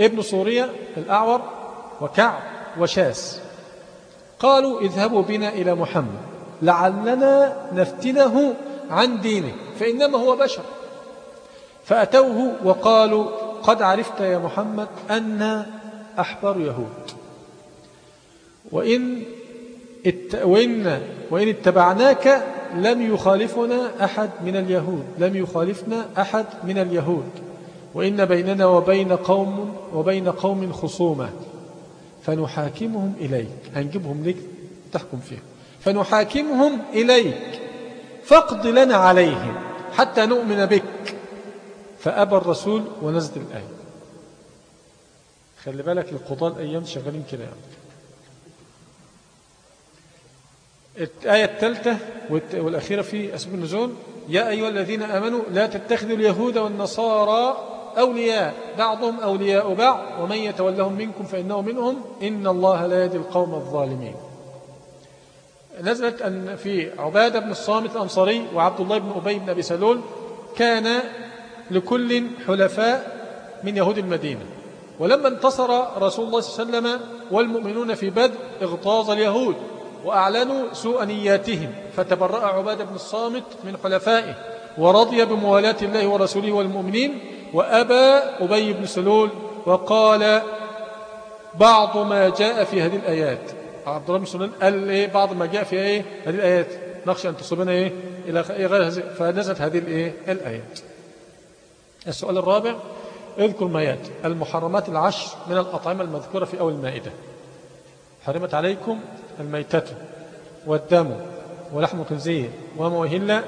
[SPEAKER 1] ابن سوريا الأعور وكعب وشاس. قالوا اذهبوا بنا إلى محمد لعلنا نفتنه عن دينه فإنما هو بشر. فأتوه وقالوا قد عرفت يا محمد أن أحبار يهود. وإن وإن, وإن اتبعناك لم يخالفنا أحد من اليهود لم يخالفنا أحد من اليهود. وإن بيننا وبين قوم وبين قوم خصومة. فنحاكمهم إليك. هنجيبهم لك تحكم فيهم. فنحاكمهم إليك. فاقض لنا عليهم حتى نؤمن بك. فأبى الرسول ونزل الآية. خلي بالك القضاء الأيام شغالين كده يعني. الآية الثالثة والأخيرة في أسباب النزول. يا أيها الذين آمنوا لا تتخذوا اليهود والنصارى أولياء بعضهم أولياء بعض ومن يتولهم منكم فإنه منهم. إن الله لا يهدي القوم الظالمين. نزلت أن في عبادة بن الصامت الأنصاري وعبد الله بن أبي بن أبي سلول كان لكل حلفاء من يهود المدينة. ولما انتصر رسول الله صلى الله عليه وسلم والمؤمنون في بدر اغتاظ اليهود وأعلنوا سوء نياتهم. فتبرأ عبادة بن الصامت من حلفائه ورضي بموالاة الله ورسوله والمؤمنين. وأبى أبي بن سلول وقال بعض ما جاء في هذه الآيات. عبد الله بن سلول قال إيه بعض ما جاء في إيه؟ هذه الآيات. نخشى أن تصيبنا إيه؟ إلى غير هذه فنزلت هذه الإيه الآيات. السؤال الرابع اذكر ما يأتي. المحرمات العشر من الأطعمة المذكورة في أول المائدة. حرمت عليكم الميتة والدم ولحم الخنزير وما أهل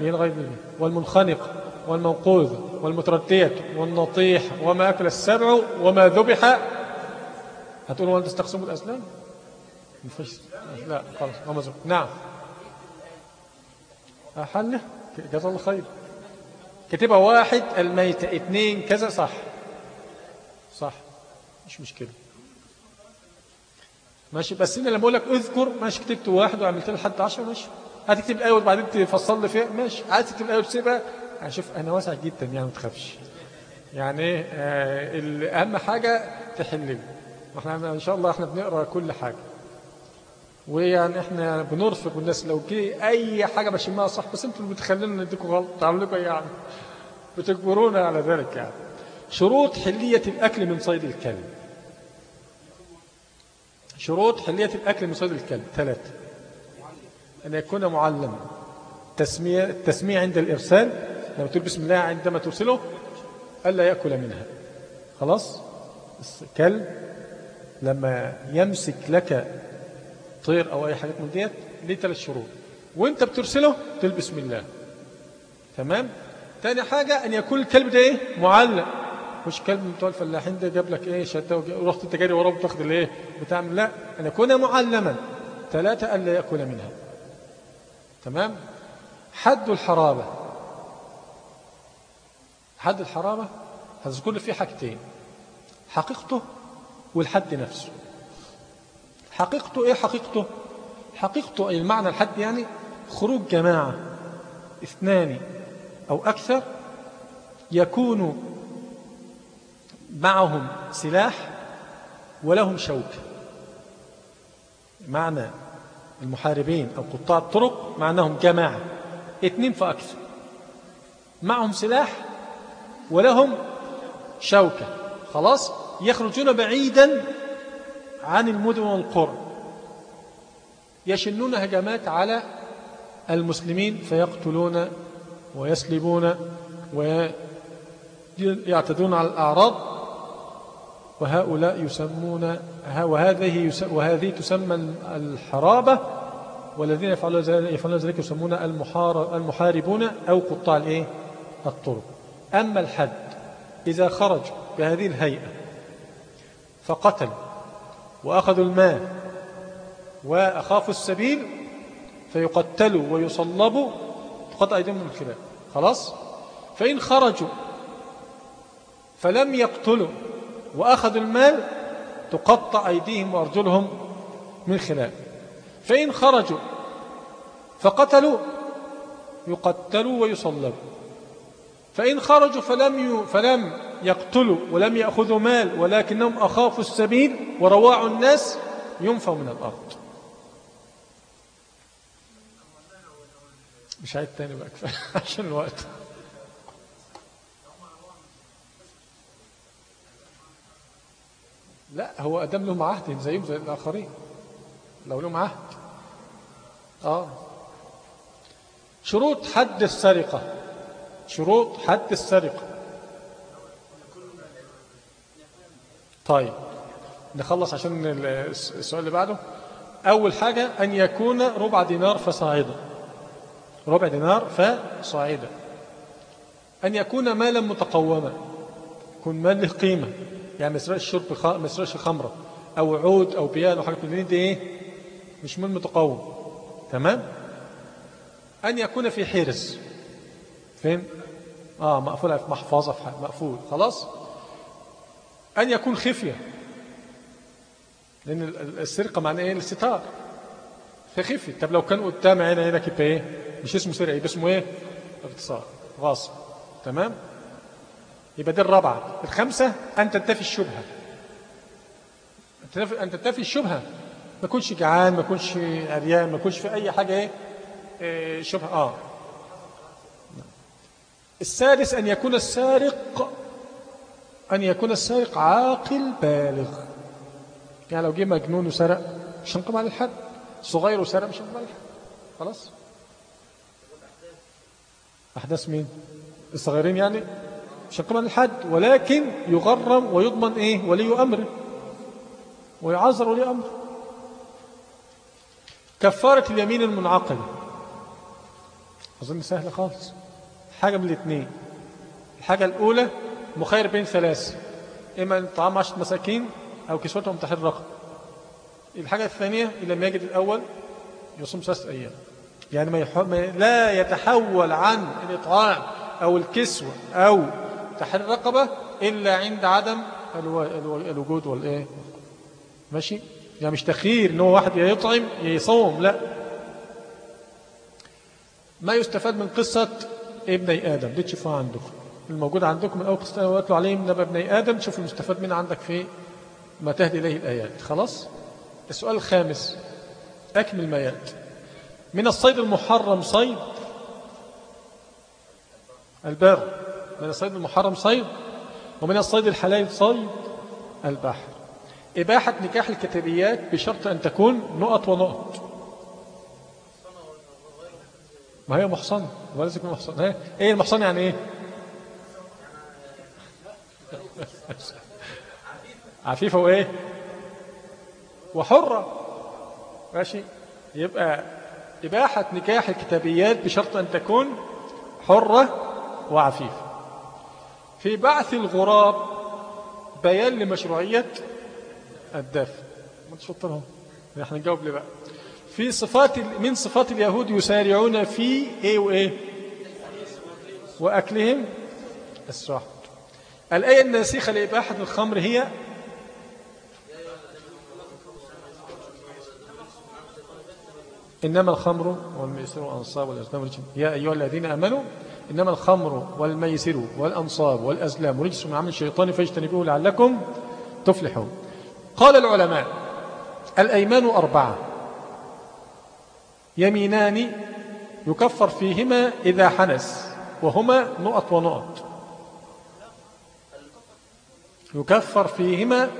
[SPEAKER 1] به به والمنخنق والموقوذ والمتردية والنطيح وما أكل السبع وما ذبح. هتقولوا أنت تستقسموا الأسلام لا خلاص ذبح نعم. أحله جزا الله خير. كتبها واحد الميتة اثنين كذا صح. صح. مش مشكلة. ماشي بس أنا لما أقول لك اذكر ماشي كتبت واحد وعملت له لحد 10 ماشي. هتكتب الايه وبعدين تفصل لي فيها ماشي. عايز تكتب الايه وتسيبها شوف أنا واسع جدا يعني ما تخافش. يعني آه أهم حاجة تحل لي وإحنا إن شاء الله إحنا بنقرأ كل حاجة. ويعني إحنا بنرفق الناس. لو جه أي حاجة بشمها صح بس أنتوا اللي بتخلينا نديكم غلط. تعملوا يعني. بتجبرونا على ذلك يعني. شروط حلية الأكل من صيد الكلب. شروط حلية الأكل من صيد الكلب. ثلاثة. أن يكون معلما تسمية التسمية عند الإرسال. لما تقول بسم الله عندما ترسله ألا يأكل منها. خلاص؟ الكلب لما يمسك لك طير أو أي حاجة من ديت ليه ثلاث شروط. وأنت بترسله تقول بسم الله. تمام؟ تاني حاجة أن يكون الكلب ده إيه؟ معلم مش كلب بتوع الفلاحين ده جاب لك إيه؟ شتى ورحت أنت جاري وراه بتاخد الإيه؟ بتعمل. لا أن يكون معلما. ثلاثة ألا يأكل منها. تمام؟ حد الحرابة. حد الحرابه هذكر فيه حاجتين حقيقته والحد نفسه. حقيقته إيه حقيقته؟ حقيقته اي المعنى الحد يعني خروج جماعة اثنان أو أكثر يكون معهم سلاح ولهم شوكة معنى المحاربين أو قطاع الطرق معناهم جماعة اثنين فأكثر. معهم سلاح ولهم شوكة. خلاص؟ يخرجون بعيدا عن المدن والقرى. يشنون هجمات على المسلمين فيقتلون ويسلبون ويعتدون على الأعراض. وهؤلاء يسمون وهذه وهذه تسمى الحرابة. والذين يفعلون ذلك يسمون المحاربون أو قطاع الإيه؟ الطرق. أما الحد إذا خرج بهذه الهيئة فقتل وأخذوا المال وأخافوا السبيل فيقتلوا ويصلبوا تقطع أيديهم من الخلاف خلاص؟ فإن خرجوا فلم يقتلوا وأخذوا المال تقطع أيديهم وأرجلهم من خلاف فإن خرجوا فقتلوا يقتلوا ويصلبوا. فإن خرجوا فلم فلم يقتلوا ولم يأخذوا مال ولكنهم أخافوا السبيل ورواعوا الناس ينفوا من الأرض. مش عيد تاني بقى عشان الوقت. لا هو أدام لهم عهد زيهم زي الآخرين. لو لهم عهد. آه. شروط حد السرقة. شروط حد السرقة. طيب نخلص عشان السؤال اللي بعده. أول حاجة أن يكون ربع دينار فصاعدا. ربع دينار فصاعدا. أن يكون مالا متقوما. يكون مال له قيمة. يعني مسرق الشرب خ... مسرقش خمرة أو عود أو بيان أو حاجة من دي إيه؟ مش مال متقوم. تمام؟ أن يكون في حرز فين آه مقفول في محفظة في مقفول. خلاص؟ أن يكون خفية. لأن السرقة معناه إيه؟ الستار فخفي طب لو كان قدام عينه هنا كده إيه؟ مش اسمه سرقة يبقى اسمه إيه؟ اغتصاب. غاصب. تمام؟ يبقى دي الرابعة. الخامسة أن تنتفي الشبهة. أن تنتفي الشبهة. ما يكونش جعان ما يكونش عريان ما يكونش في أي حاجة إيه, إيه شبهة. آه. السادس أن يكون السارق أن يكون السارق عاقل بالغ. يعني لو جه مجنون وسرق مش هنقم على الحد. صغير وسرق مش هنقم على الحد. خلاص؟ أحداث مين؟ الصغيرين يعني؟ مش هنقم على الحد. ولكن يغرم ويضمن إيه؟ ولي أمره ويعذر ولي أمره كفارة اليمين المنعقدة أظن سهلة خالص. حاجة من الاثنين الحاجة الأولى مخير بين ثلاث إما طعام عشرة مساكين أو كسوتهم تحت رقم الحاجة الثانية إن لم يجد الأول يصوم ثلاثة أيام. يعني ما, يح... ما لا يتحول عن الإطعام أو الكسوة أو تحرير الرقبة إلا عند عدم ألو... ألو... الوجود والإيه. ماشي؟ يعني مش تخيير إن هو واحد يطعم يصوم لا. ما يستفاد من قصة ابني آدم. دي تشوفوها عندكم. الموجود عندكم من أول قصة واتلوا عليهم نبى ابني آدم تشوفوا المستفاد منه عندك في ما تهدي إليه الآيات. خلاص؟ السؤال الخامس أكمل ما يأتي. من الصيد المحرم صيد؟ البر. من الصيد المحرم صيد؟ ومن الصيد الحلال صيد؟ البحر. إباحة نكاح الكتابيات بشرط أن تكون نقط ونقط. ما هي محصنة؟ وليس يكون محصنة إيه المحصنة يعني إيه؟ عفيفة وإيه؟ وحرة. ماشي. يبقى إباحة نكاح الكتابيات بشرط أن تكون حرة وعفيفة. في بعث الغراب بيان لمشروعية الدفن ما تشطرهم إحنا نجاوب لي بقى؟ في صفات من صفات اليهود يسارعون في إيه وإيه؟ وأكلهم السحت الآية الناسخة لاباحه الخمر هي إنما الخمر والميسر والأنصاب والأزلام رجس يا أيها الذين آمنوا إنما الخمر والميسر والأنصاب والأزلام رجس من عمل الشيطان فاجتنبوه لعلكم تفلحون. قال العلماء الأيمان أربعة. يمينان يكفر فيهما إذا حنس وهما نقط ونقط. يكفر فيهما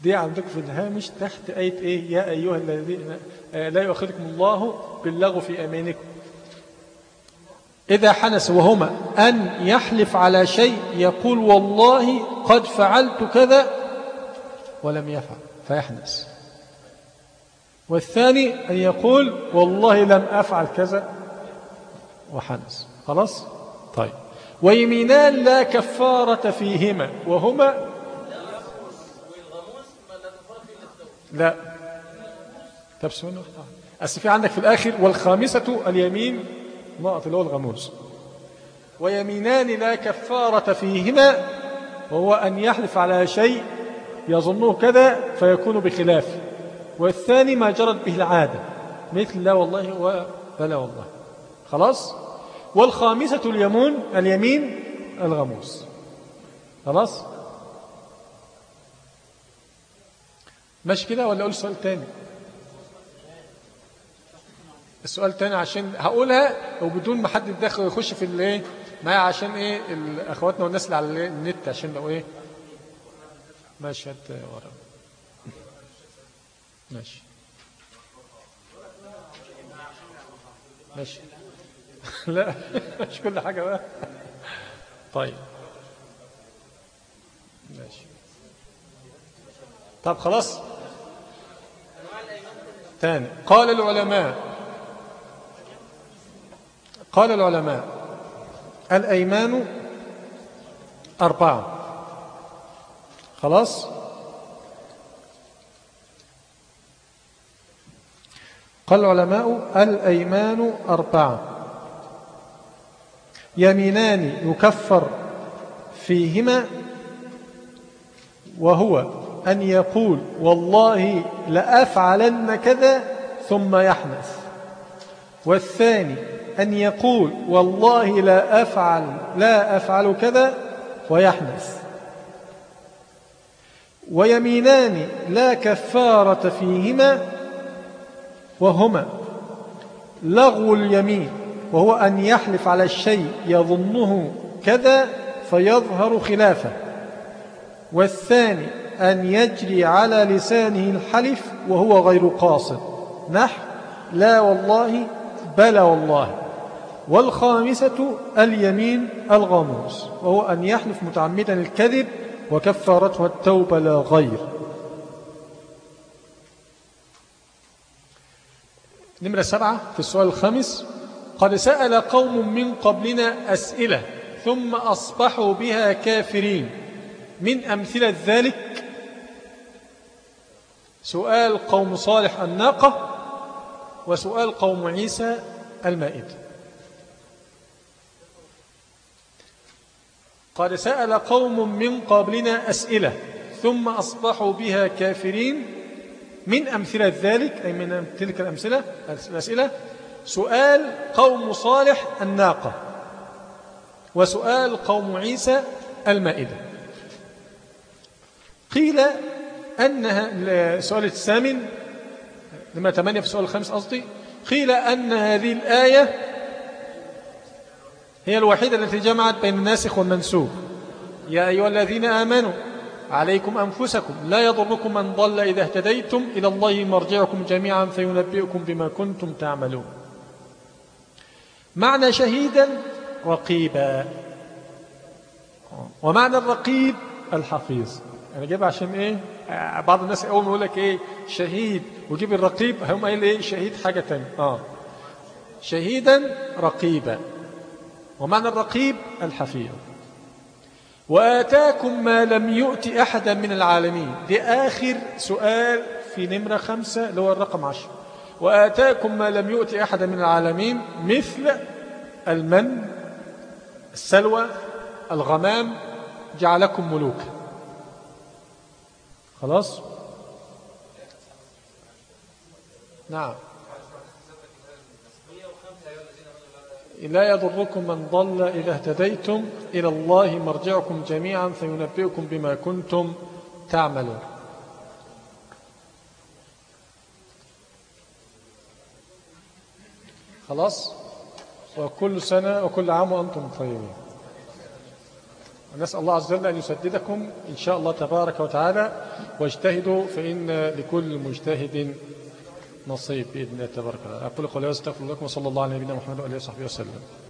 [SPEAKER 1] دي عندك في الهامش تحت آية إيه؟ يا أيها الذين لا يؤخذكم الله باللغو في أمانكم إذا حنس وهما أن يحلف على شيء يقول والله قد فعلت كذا ولم يفعل فيحنس والثاني أن يقول والله لم أفعل كذا وحنس خلاص؟ طيب. ويمينان لا كفارة فيهما وهما لا. طب سنة أصل في عندك في الآخر والخامسة اليمين نقط اللي هو الغموس. ويمينان لا كفارة فيهما وهو أن يحلف على شيء يظنه كذا فيكون بخلافه والثاني ما جرت به العادة مثل لا والله ولا والله. خلاص؟ والخامسة اليمون اليمين الغموس. خلاص؟ ماشي كده ولا أقول سؤال تاني؟ السؤال تاني عشان هقولها وبدون ما حد يدخل يخش في الايه؟ معايا عشان إيه اخواتنا والناس اللي على النت عشان لو إيه؟ هات ورا ماشي. ماشي. لا مش كل حاجة بقى. طيب. ماشي. طب خلاص. ثاني قال العلماء. قال العلماء. الأيمان أربعة. خلاص؟ قال العلماء الأيمان أربعة. يمينان يكفر فيهما وهو أن يقول والله لأفعلن كذا ثم يحنث. والثاني أن يقول والله لا أفعل لا أفعل كذا ويحنث ويمينان لا كفارة فيهما وهما. لغو اليمين وهو أن يحلف على الشيء يظنه كذا فيظهر خلافه. والثاني أن يجري على لسانه الحلف وهو غير قاصد. نحو لا والله بلى والله. والخامسة اليمين الغاموس وهو أن يحلف متعمدا الكذب وكفارته التوبة لا غير. نمرة سبعة في السؤال الخامس قد سأل قوم من قبلنا أسئلة ثم أصبحوا بها كافرين. من أمثلة ذلك؟ سؤال قوم صالح الناقة وسؤال قوم عيسى المائدة قد سأل قوم من قبلنا أسئلة ثم أصبحوا بها كافرين. من أمثلة ذلك؟ أي من تلك الأمثلة؟ الأسئلة. سؤال قوم صالح الناقة وسؤال قوم عيسى المائدة. قيل أنها السؤال الثامن لما تمانية في السؤال الخامس قصدي قيل أن هذه الآية هي الوحيدة التي جمعت بين الناسخ والمنسوخ يا أيها الذين آمنوا عليكم أنفسكم. لا يضركم من ضل إذا اهتديتم. إلى الله مرجعكم جميعا فينبئكم بما كنتم تعملون. معنى شهيدا رقيبا. ومعنى الرقيب الحفيظ. أنا جايب عشان إيه؟ بعض الناس أول ما يقول لك إيه؟ شهيد. وجيب الرقيب هم قايل إيه؟ شهيد حاجة تانية. آه. شهيدا رقيبا. ومعنى الرقيب الحفيظ. وآتاكم ما لم يؤت أحدا من العالمين. دي آخر سؤال في نمرة خمسة اللي هو الرقم عشر. وآتاكم ما لم يؤت أحدا من العالمين مثل المن السلوى الغمام جعلكم ملوكا خلاص؟ نعم. لا يضركم من ضل إذا اهتديتم إلى الله مرجعكم جميعا فينبئكم بما كنتم تعملون. خلاص؟ وكل سنة وكل عام وأنتم طيبين. نسأل الله عز وجل أن يسددكم إن شاء الله تبارك وتعالى. واجتهدوا فإن لكل مجتهد نصيب بإذن الله تبارك وتعالى. أقول قولي واستغفر لكم وصلى الله على نبينا محمد وآله وصحبه وسلم.